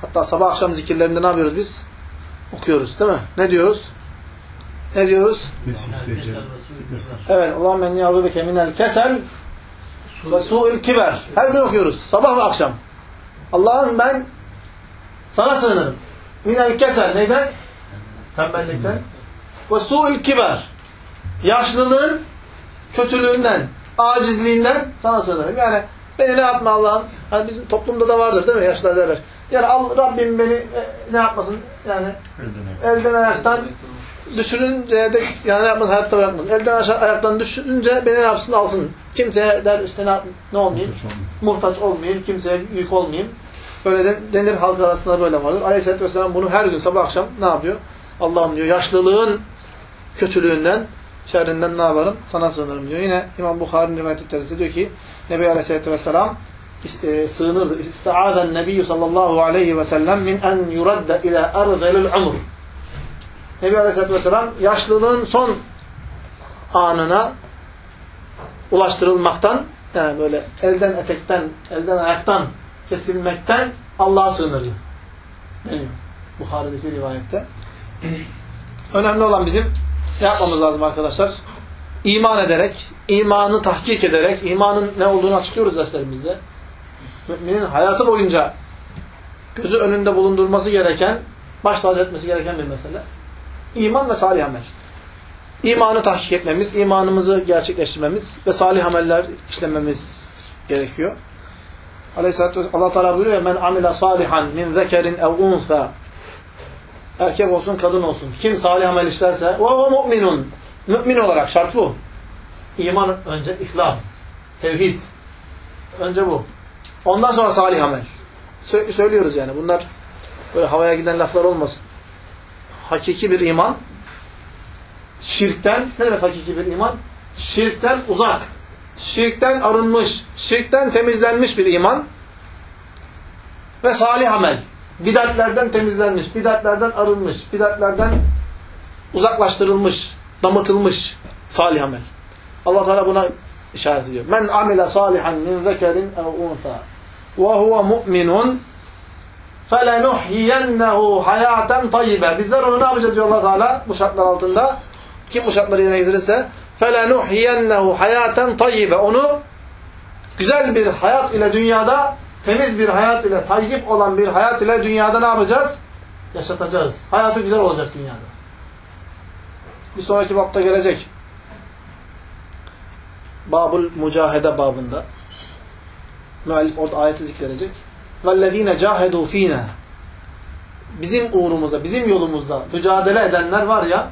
hatta sabah akşam zikirlerinde ne yapıyoruz biz? Okuyoruz değil mi? Ne diyoruz? Ne diyoruz? Evet. Allah'ım men ya'udubike minel kesel ve su'il kiber. Her gün okuyoruz. Sabah ve akşam. Allah'ım ben sana sığınırım. Minel kesel. Neyden? Tembellikten. Ve su'il kiber. Yaşlılığın kötülüğünden, acizliğinden sana sığınırım. Yani beni ne yapma Allah'ım? Hani bizim toplumda da vardır değil mi? Yaşlılar derler. Yani Allah, Rabbim beni e, ne yapmasın? Yani elden ayaktan düşürünce de yani ne yapmasın? Hayatta bırakmasın. Elden aşağı ayaktan düşününce beni ne yapsın? Alsın. Kimseye der işte ne, ne olmayayım? Muhtaç olmayayım. Kimseye yük olmayayım. Böyle de, denir halk arasında böyle vardır. Aleyhisselatü Vesselam bunu her gün sabah akşam ne yapıyor? Allah'ım diyor yaşlılığın kötülüğünden, şerrinden ne yaparım? Sana sığınırım diyor. Yine İmam Bukhari'nin rivayet ettiğinde diyor ki Nebi Aleyhisselatü Vesselam e, sığınırdı. İsta'azen nebiyyü sallallahu aleyhi ve sellem min en yuradda ila erzelil umr. Nebi Aleyhisselatü Vesselam yaşlılığın son anına ulaştırılmaktan yani böyle elden etekten, elden ayaktan kesilmekten Allah'a sığınırdı. Deniyor. Bukhari'deki rivayette. Önemli olan bizim ne yapmamız lazım arkadaşlar? İman ederek, imanı tahkik ederek, imanın ne olduğunu açıklıyoruz derslerimizde. Müminin hayatı boyunca gözü önünde bulundurması gereken, baş etmesi gereken bir mesele. İman ve salih amel. İmanı tahkik etmemiz, imanımızı gerçekleştirmemiz ve salih ameller işlememiz gerekiyor. Aleyhisselatü Allah Teala buyuruyor men amile salihan min zekerin ev unsa erkek olsun kadın olsun. Kim salih amel işlerse ve o mu'minun. Mümin olarak şart bu. İman önce ihlas, tevhid. Önce bu. Ondan sonra salih amel. Sürekli söylüyoruz yani. Bunlar böyle havaya giden laflar olmasın. Hakiki bir iman şirkten, ne demek hakiki bir iman? Şirkten uzak, şirkten arınmış, şirkten temizlenmiş bir iman ve salih amel. Bidatlerden temizlenmiş, bidatlerden arınmış, bidatlerden uzaklaştırılmış, damatılmış salih amel. Allah Teala buna işaret ediyor. Men amile salihan min zekerin ev unsa ve huve mu'minun felenuhyiyennehu hayaten tayyibe. Bizler onu ne yapacağız diyor Allah Teala bu şartlar altında. Kim bu şartları yerine getirirse felenuhyiyennehu hayaten tayyibe. Onu güzel bir hayat ile dünyada temiz bir hayat ile tayyip olan bir hayat ile dünyada ne yapacağız? Yaşatacağız. Hayatı güzel olacak dünyada. Bir sonraki bapta gelecek. Babul Mücahede babında. Müellif orada ayeti zikredecek. وَالَّذ۪ينَ جَاهَدُوا ف۪ينَ Bizim uğrumuzda, bizim yolumuzda mücadele edenler var ya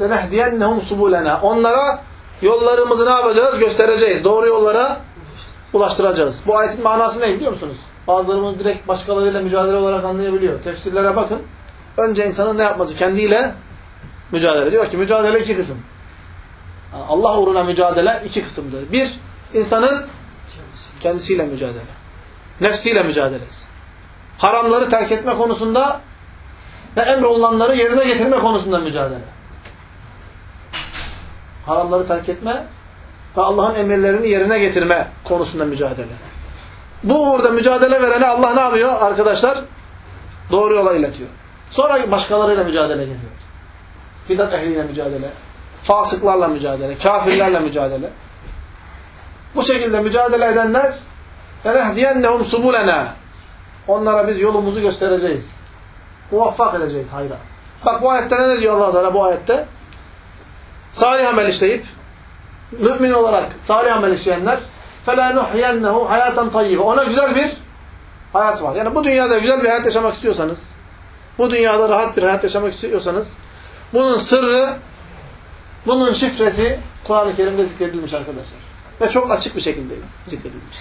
لَنَهْدِيَنَّهُمْ سُبُولَنَا Onlara yollarımızı ne yapacağız? Göstereceğiz. Doğru yollara ulaştıracağız. Bu ayetin manası ne biliyor musunuz? Bazıları bunu direkt başkalarıyla mücadele olarak anlayabiliyor. Tefsirlere bakın. Önce insanın ne yapması? Kendiyle mücadele. Diyor ki mücadele iki kısım. Yani Allah uğruna mücadele iki kısımdır. Bir, insanın kendisiyle mücadele. Nefsiyle mücadelesi. Haramları terk etme konusunda ve emrolunanları yerine getirme konusunda mücadele. Haramları terk etme ve Allah'ın emirlerini yerine getirme konusunda mücadele. Bu uğurda mücadele verene Allah ne yapıyor arkadaşlar? Doğru yola iletiyor. Sonra başkalarıyla mücadele geliyor Bidat ehliyle mücadele, fasıklarla mücadele, kafirlerle mücadele. Bu şekilde mücadele edenler فَنَهْدِيَنَّهُمْ سُبُولَنَا Onlara biz yolumuzu göstereceğiz. Muvaffak edeceğiz hayra. Bak bu ayette ne diyor allah Teala bu ayette? Salih amel işleyip, mümin olarak salih amel işleyenler فَلَا نُحْيَنَّهُ hayatan tayyibe. Ona güzel bir hayat var. Yani bu dünyada güzel bir hayat yaşamak istiyorsanız, bu dünyada rahat bir hayat yaşamak istiyorsanız, bunun sırrı, bunun şifresi Kur'an-ı Kerim'de zikredilmiş arkadaşlar. Ve çok açık bir şekilde zikredilmiş.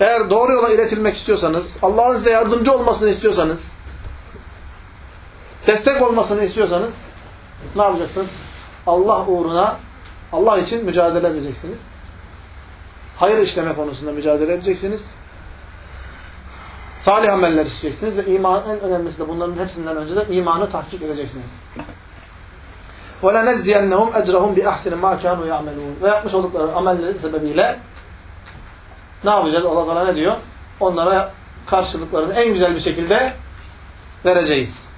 Eğer doğru yola iletilmek istiyorsanız, Allah'ın size yardımcı olmasını istiyorsanız, destek olmasını istiyorsanız, ne yapacaksınız? Allah uğruna, Allah için mücadele edeceksiniz. Hayır işleme konusunda mücadele edeceksiniz. Salih ameller işleyeceksiniz ve iman en önemlisi de bunların hepsinden önce de imanı tahkik edeceksiniz. وَلَنَجْزِيَنَّهُمْ اَجْرَهُمْ بِأَحْسِنِ مَا كَانُوا يَعْمَلُونَ Ve yapmış oldukları amellerin sebebiyle ne yapacağız? Allah Teala ne diyor? Onlara karşılıklarını en güzel bir şekilde vereceğiz.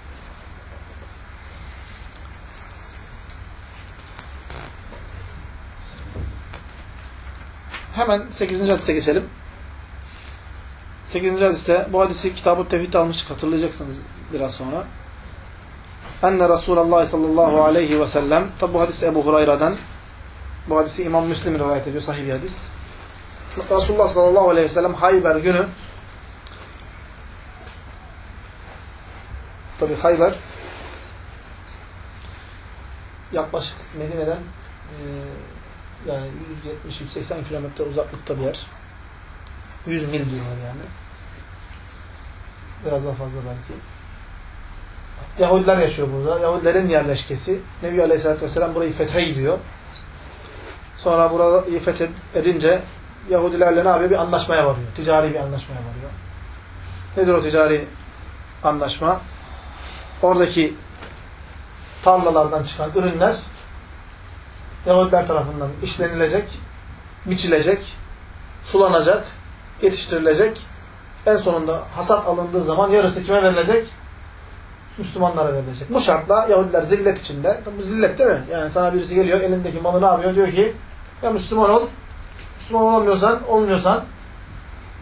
Hemen 8. hadise geçelim. 8. hadiste bu hadisi Kitab-ı Tevhid almıştık hatırlayacaksınız biraz sonra. Enne Resulullah sallallahu aleyhi ve sellem tabi bu hadis Ebu Hurayra'dan bu hadisi İmam Müslim rivayet ediyor sahih hadis. Resulullah sallallahu aleyhi ve sellem Hayber günü tabi Hayber yaklaşık Medine'den e, yani 170-180 kilometre uzaklıkta bir yer. 100 mil diyorlar yani. Biraz daha fazla belki. Yahudiler yaşıyor burada. Yahudilerin yerleşkesi. Nebi Aleyhisselatü Vesselam burayı fethe gidiyor. Sonra burayı fethedince Yahudilerle ne yapıyor? Bir anlaşmaya varıyor. Ticari bir anlaşmaya varıyor. Nedir o ticari anlaşma? Oradaki tarlalardan çıkan ürünler Yahudiler tarafından işlenilecek, biçilecek, sulanacak, yetiştirilecek. En sonunda hasat alındığı zaman yarısı kime verilecek? Müslümanlara verilecek. Bu şartla Yahudiler zillet içinde. Bu zillet değil mi? Yani sana birisi geliyor, elindeki malı ne yapıyor? Diyor ki, ya Müslüman ol. Müslüman olamıyorsan, olmuyorsan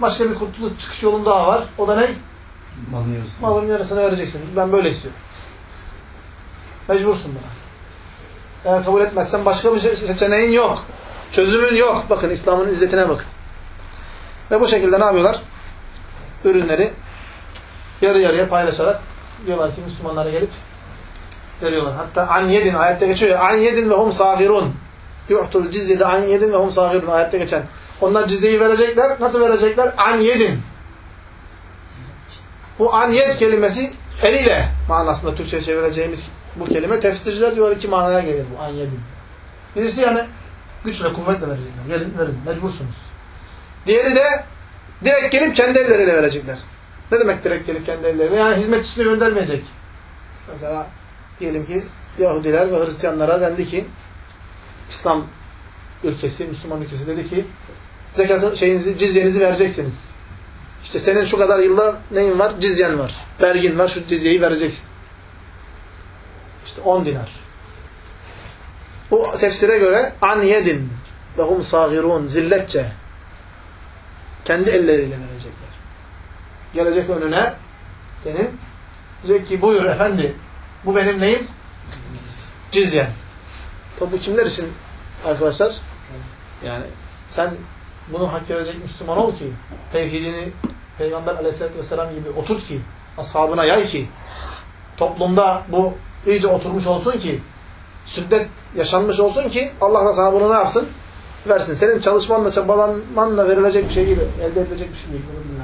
başka bir kurtuluş çıkış yolun daha var. O da ne? Malın yarısı. Malın yarısını vereceksin. Ben böyle istiyorum. Mecbursun buna. Eğer kabul etmezsen başka bir seçeneğin yok. Çözümün yok. Bakın İslam'ın izzetine bakın. Ve bu şekilde ne yapıyorlar? Ürünleri yarı yarıya paylaşarak diyorlar ki Müslümanlara gelip veriyorlar. Hatta an yedin ayette geçiyor an yedin ve hum sagirun. Yuhtul cizyede an yedin ve hum sagirun ayette geçen. Onlar cizyeyi verecekler. Nasıl verecekler? An yedin. Bu an yed kelimesi eliyle manasında Türkçe çevireceğimiz bu kelime tefsirciler diyor iki manaya gelir bu an yedin. Birisi yani güçle kuvvetle verecekler. Gelin verin mecbursunuz. Diğeri de direkt gelip kendi elleriyle verecekler. Ne demek direkt gelip kendi elleriyle? Yani hizmetçisini göndermeyecek. Mesela diyelim ki Yahudiler ve Hristiyanlara dendi ki İslam ülkesi, Müslüman ülkesi dedi ki zekatın şeyinizi, cizyenizi vereceksiniz. İşte senin şu kadar yılda neyin var? Cizyen var. Vergin var. Şu cizyeyi vereceksin. İşte 10 dinar. Bu tefsire göre an yedin ve hum sagirun zilletçe kendi elleriyle verecekler. Gelecek önüne senin diyecek ki buyur efendi bu benim neyim? Cizyen. Tabi kimler için arkadaşlar? Yani sen bunu hak edecek Müslüman ol ki tevhidini Peygamber aleyhissalatü vesselam gibi oturt ki ashabına yay ki toplumda bu iyice oturmuş olsun ki sünnet yaşanmış olsun ki Allah da sana bunu ne yapsın? Versin. Senin çalışmanla, çabalanmanla verilecek bir şey gibi, elde edilecek bir şey değil. Bunu.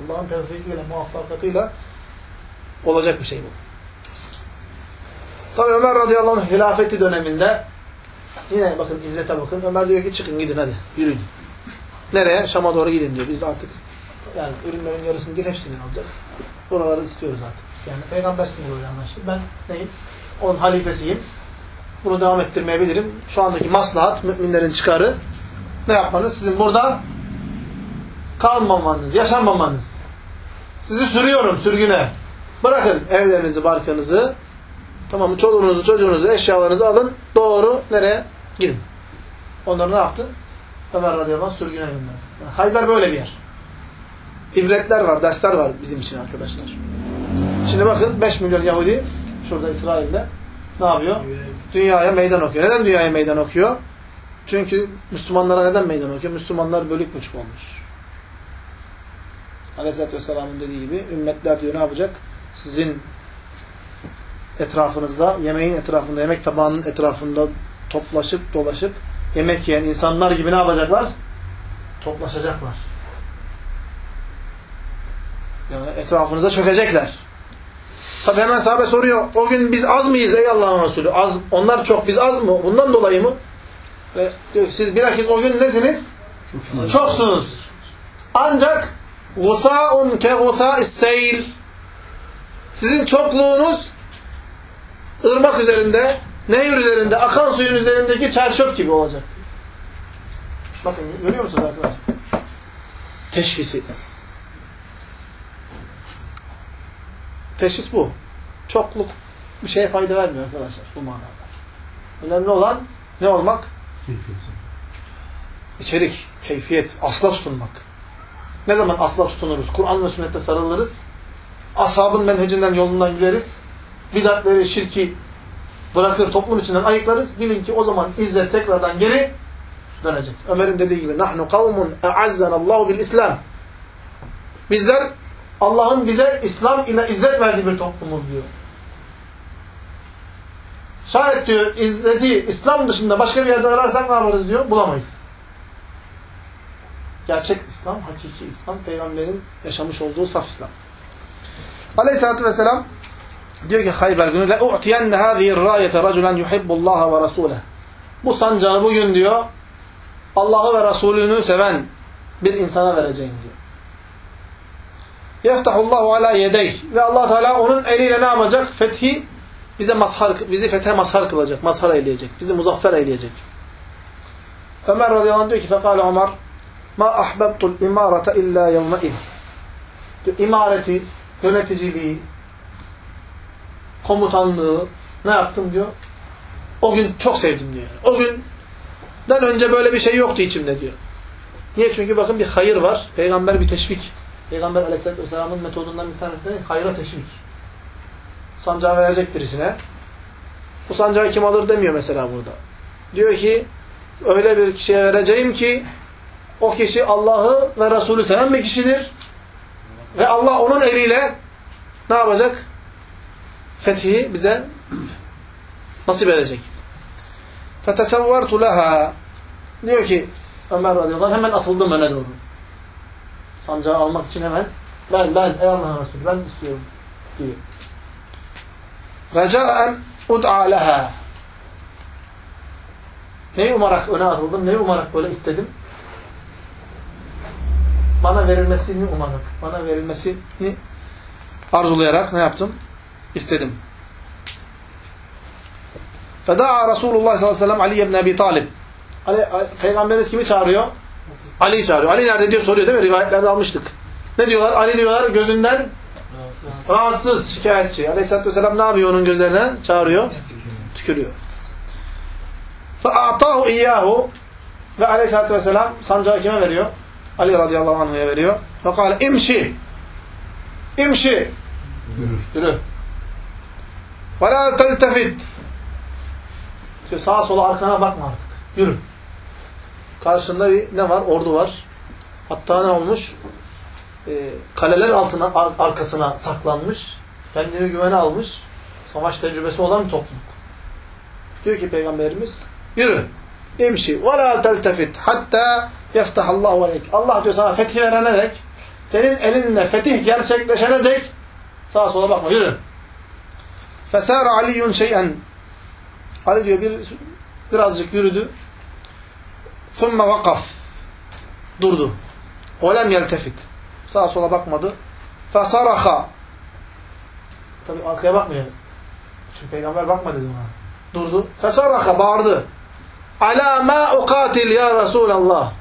Allah'ın tevfikiyle, muvaffakatıyla olacak bir şey bu. Tabi Ömer radıyallahu anh hilafeti döneminde yine bakın İzzet'e bakın. Ömer diyor ki çıkın gidin hadi yürüyün. Nereye? Şam'a doğru gidin diyor. Biz de artık yani ürünlerin yarısını değil hepsini alacağız. Buraları istiyoruz artık. Yani peygambersin böyle anlaştık. Ben neyim? Onun halifesiyim. Bunu devam ettirmeyebilirim. Şu andaki maslahat, müminlerin çıkarı ne yapmanız? Sizin burada kalmamanız, yaşamamanız. Sizi sürüyorum sürgüne. Bırakın evlerinizi, barkınızı. Tamam? Çoluğunuzu, çocuğunuzu, eşyalarınızı alın. Doğru nereye? Gidin. Onları ne yaptı? Ömer radıyallahu sürgüne gönderdi. Yani Hayber böyle bir yer. İbretler var, dersler var bizim için arkadaşlar. Şimdi bakın 5 milyon Yahudi şurada İsrail'de ne yapıyor? Dünyaya meydan okuyor. Neden dünyaya meydan okuyor? Çünkü Müslümanlara neden meydan okuyor? Müslümanlar bölük buçuk olmuş. Aleyhisselatü Vesselam'ın dediği gibi ümmetler diyor ne yapacak? Sizin etrafınızda, yemeğin etrafında, yemek tabağının etrafında toplaşıp dolaşıp yemek yiyen insanlar gibi ne yapacaklar? Toplaşacaklar. Yani etrafınıza çökecekler. Tabi hemen sahabe soruyor. O gün biz az mıyız ey Allah'ın Resulü? Az, onlar çok biz az mı? Bundan dolayı mı? Ve diyor ki siz bilakis o gün nesiniz? Çoksunuz. Ancak gusa'un ke gusa'is-seyl sizin çokluğunuz ırmak üzerinde, nehir üzerinde, akan suyun üzerindeki çerçöp gibi olacak. Bakın görüyor musunuz arkadaşlar? Teşhisi. Teşhis bu. Çokluk bir şeye fayda vermiyor arkadaşlar bu manada. Önemli olan ne olmak? İçerik, keyfiyet, asla tutunmak. Ne zaman asla tutunuruz? Kur'an ve sünnette sarılırız. Ashabın menhecinden, yolundan gideriz. Bidatleri, şirki bırakır, toplum içinden ayıklarız. Bilin ki o zaman izzet tekrardan geri dönecek. Ömer'in dediği gibi nahnu kavmun e'azzanallahu bil İslam. Bizler Allah'ın bize İslam ile izzet verdiği bir toplumuz diyor. Şayet diyor izzeti İslam dışında başka bir yerde ararsak ne yaparız diyor? Bulamayız. Gerçek İslam, hakiki İslam, peygamberin yaşamış olduğu saf İslam. Aleyhisselatü Vesselam diyor ki Hayber günü لَاُعْتِيَنَّ هَذِهِ الرَّايَةَ رَجُلًا يُحِبُّ اللّٰهَ وَرَسُولَهِ Bu sancağı bugün diyor Allah'ı ve Resulünü seven bir insana vereceğim diyor. Yeftahullahu ala yedey ve Allah Teala onun eliyle ne yapacak? Fethi bize mazhar bizi fethe mazhar kılacak, mazhar eyleyecek. Bizi muzaffer eyleyecek. Ömer radıyallahu anh diyor ki fekale Ömer ma ahbabtul imarete illa yevme. İmareti, yöneticiliği, komutanlığı ne yaptım diyor. O gün çok sevdim diyor. O günden önce böyle bir şey yoktu içimde diyor. Niye? Çünkü bakın bir hayır var. Peygamber bir teşvik. Peygamber aleyhissalatü vesselamın metodundan bir tanesi de hayra teşvik. Sancağı verecek birisine. Bu sancağı kim alır demiyor mesela burada. Diyor ki öyle bir kişiye vereceğim ki o kişi Allah'ı ve Resulü seven bir kişidir. Ve Allah onun eliyle ne yapacak? Fethi bize nasip edecek. فَتَسَوَّرْتُ لَهَا Diyor ki Ömer radıyallahu anh hemen atıldım öne doğru. Sancağı almak için hemen ben ben ey Allah'ın Resulü ben istiyorum diyor. Reca'en ud'a leha Neyi umarak öne atıldım, neyi umarak böyle istedim? Bana verilmesini umarak, bana verilmesini arzulayarak ne yaptım? İstedim. Feda'a Resulullah sallallahu aleyhi ve sellem Ali ibn Abi Talib. Ali, Peygamberimiz kimi çağırıyor? Ali'yi çağırıyor. Ali nerede diyor soruyor değil mi? Rivayetlerde almıştık. Ne diyorlar? Ali diyorlar gözünden rahatsız, şikayetçi. Aleyhisselatü vesselam ne yapıyor onun gözlerine? Çağırıyor. Tükürüyor. فَاَعْطَاهُ اِيَّاهُ Ve aleyhissalatü vesselam sancağı kime veriyor? Ali radıyallahu anh'a veriyor. فَقَالَ imşi İmşi Yürü. Yürü. وَلَا تَلْتَفِدْ Diyor, sağa sola arkana bakma artık. Yürü. Karşında bir ne var? Ordu var. Hatta ne olmuş? E, kaleler altına ar arkasına saklanmış. Kendini güvene almış. Savaş tecrübesi olan bir topluluk. Diyor ki Peygamberimiz yürü. İmşi. Ve la teltefit. Hatta yeftahallahu aleyk. Allah diyor sana fetih verene dek senin elinle fetih gerçekleşene dek sağa sola bakma. Yürü. Fesâr aliyun şey'en Ali diyor bir birazcık yürüdü. ثُمَّ وَقَفْ Durdu. وَلَمْ يَلْتَفِتْ Sağa sola bakmadı. فَصَرَخَ Tabi arkaya bakmıyor. Çünkü peygamber bakma dedi ona. Durdu. فَصَرَخَ Bağırdı. عَلَى مَا اُقَاتِلْ ya Resulallah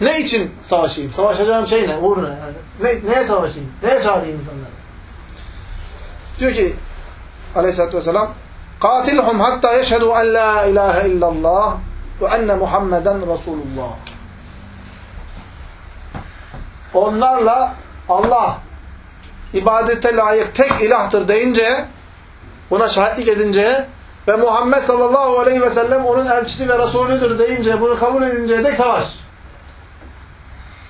Ne için savaşayım? Savaşacağım şey ne? Uğur ne? Yani ne neye savaşayım? Neye çağırayım insanları? Diyor ki aleyhissalatü vesselam قاتلهم hatta yeşhedü en la ilahe illallah ve enne Muhammeden Resulullah. Onlarla Allah ibadete layık tek ilahtır deyince buna şahitlik edince ve Muhammed sallallahu aleyhi ve sellem onun elçisi ve Resulüdür deyince bunu kabul edinceye dek savaş.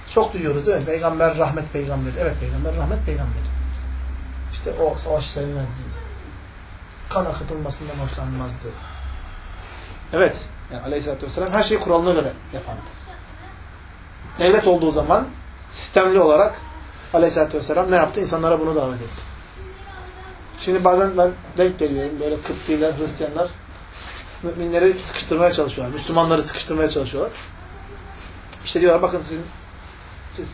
Çok duyuyoruz değil mi? Peygamber rahmet peygamberi. Evet peygamber rahmet peygamberi. İşte o savaşı sevmezdi kan akıtılmasından hoşlanmazdı. Evet. Yani aleyhissalatü vesselam her şeyi kuralına göre yapardı. Devlet olduğu zaman sistemli olarak aleyhissalatü vesselam ne yaptı? İnsanlara bunu davet etti. Şimdi bazen ben denk geliyorum. Böyle Kıptiler, Hristiyanlar müminleri sıkıştırmaya çalışıyorlar. Müslümanları sıkıştırmaya çalışıyorlar. İşte diyorlar bakın sizin siz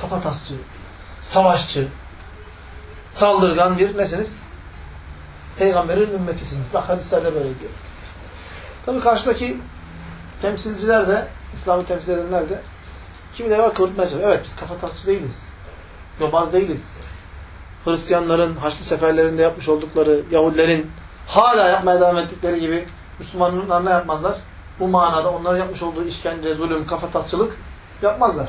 kafatasçı, savaşçı, saldırgan bir nesiniz? Peygamberin ümmetisiniz. Bak hadislerde böyle diyor. Tabi karşıdaki temsilciler de, İslam'ı temsil edenler de kimileri var kıvırtmaya çalışıyor. Evet biz kafatasçı değiliz. Yobaz değiliz. Hristiyanların Haçlı seferlerinde yapmış oldukları, Yahudilerin hala yapmaya devam ettikleri gibi Müslümanlar ne yapmazlar? Bu manada onların yapmış olduğu işkence, zulüm, kafatasçılık yapmazlar.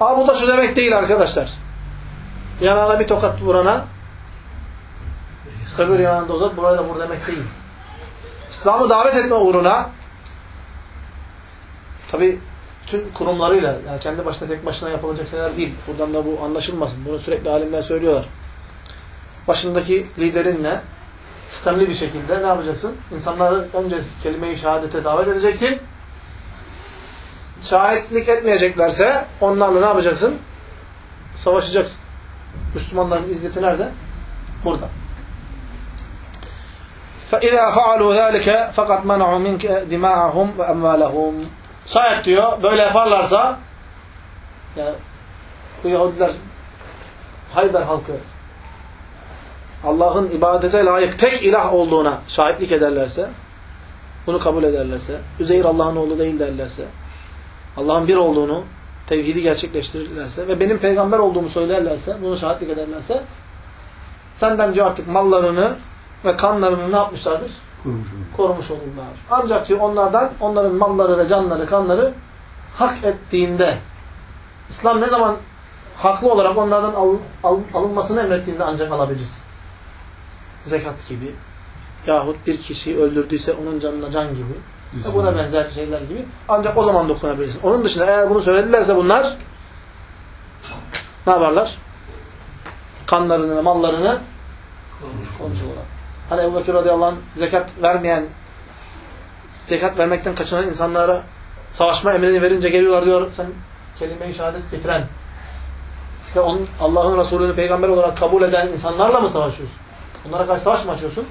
Ama bu da şu demek değil arkadaşlar. Yanağına bir tokat vurana öbür yanında uzat, buraya da vur demek değil. İslam'ı davet etme uğruna tabi bütün kurumlarıyla, yani kendi başına tek başına yapılacak şeyler değil. Buradan da bu anlaşılmasın. Bunu sürekli alimler söylüyorlar. Başındaki liderinle sistemli bir şekilde ne yapacaksın? İnsanları önce kelime-i şehadete davet edeceksin. Şahitlik etmeyeceklerse onlarla ne yapacaksın? Savaşacaksın. Müslümanların izzeti nerede? Burada. فَاِذَا فَعَلُوا ذَٰلِكَ فَقَدْ مَنَعُوا مِنْكَ دِمَاءَهُمْ وَاَمْوَالَهُمْ Şayet diyor, böyle yaparlarsa yani bu Yahudiler Hayber halkı Allah'ın ibadete layık tek ilah olduğuna şahitlik ederlerse, bunu kabul ederlerse, Üzeyr Allah'ın oğlu değil derlerse, Allah'ın bir olduğunu, tevhidi gerçekleştirirlerse ve benim peygamber olduğumu söylerlerse, bunu şahitlik ederlerse, senden diyor artık mallarını ve kanlarını ne yapmışlardır? Kurmuş olur. Korumuş olurlar. Ancak diyor onlardan, onların malları ve canları, kanları hak ettiğinde, İslam ne zaman haklı olarak onlardan al, al, alınmasını emrettiğinde ancak alabiliriz. Zekat gibi yahut bir kişiyi öldürdüyse onun canına can gibi ve buna benzer şeyler gibi ancak o zaman dokunabilirsin. Onun dışında eğer bunu söyledilerse bunlar ne yaparlar? Kanlarını ve mallarını konuşuyorlar. Hani Ebu Bekir radıyallahu anh zekat vermeyen zekat vermekten kaçınan insanlara savaşma emrini verince geliyorlar diyor sen kelime-i şehadet getiren ve Allah'ın Resulü'nü peygamber olarak kabul eden insanlarla mı savaşıyorsun? Onlara karşı savaş mı açıyorsun?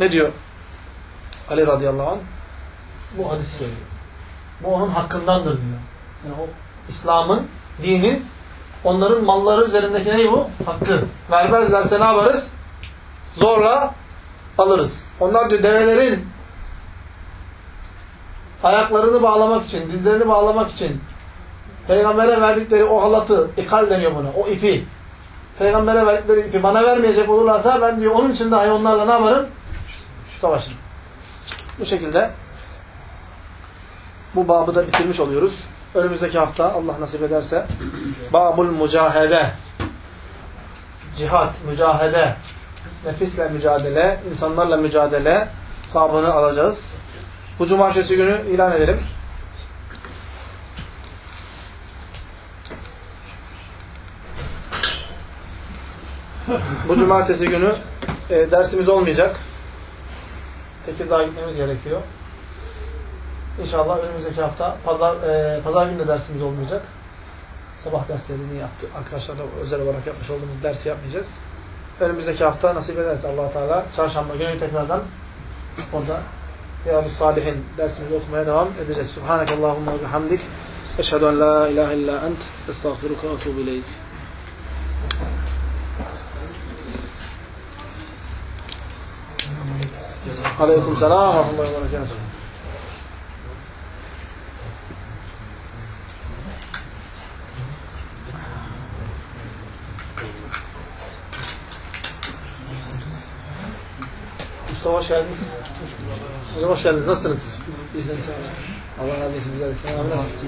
Ne diyor? Ali radıyallahu anh bu hadis söylüyor. Bu onun hakkındandır diyor. Yani o İslam'ın, dinin onların malları üzerindeki ne bu? Hakkı. Vermezlerse ne yaparız? Zorla alırız. Onlar diyor develerin ayaklarını bağlamak için, dizlerini bağlamak için Peygamber'e verdikleri o halatı, ikal deniyor buna, o ipi. Peygamber'e verdikleri ipi bana vermeyecek olurlarsa ben diyor onun için dahi onlarla ne yaparım? Savaşırım. Bu şekilde bu babı da bitirmiş oluyoruz. Önümüzdeki hafta Allah nasip ederse Babul Mücahede Cihat, mücahede nefisle mücadele, insanlarla mücadele babını alacağız. Bu cumartesi günü ilan edelim. Bu cumartesi günü e, dersimiz olmayacak. Tekirdağ'a gitmemiz gerekiyor. İnşallah önümüzdeki hafta pazar e, pazar günü de dersimiz olmayacak. Sabah derslerini yaptı. Arkadaşlarla özel olarak yapmış olduğumuz dersi yapmayacağız. Önümüzdeki hafta nasip ederse allah Teala çarşamba günü tekrardan orada Riyadus Salihin dersimizi okumaya devam edeceğiz. Subhanakallahumma ve bihamdik. Eşhedü en la ilahe illa ent. Estağfiruka ve etubu ileyk. Aleyküm selam ve rahmetullahi. Mustafa hoş geldiniz. Hocam hoş geldiniz. Nasılsınız? Allah razı olsun. Güzel. Sen abi nasılsın?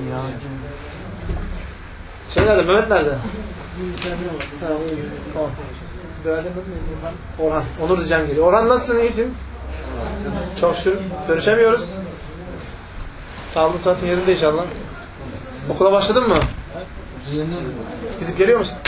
Şey nerede? Mehmet nerede? Ha, iyi. Tamam. Orhan. Onur diyeceğim geliyor. Orhan nasılsın? İyisin? Çok şükür. Görüşemiyoruz. Sağlığın saatin yerinde inşallah. Okula başladın mı? Gidip geliyor musun?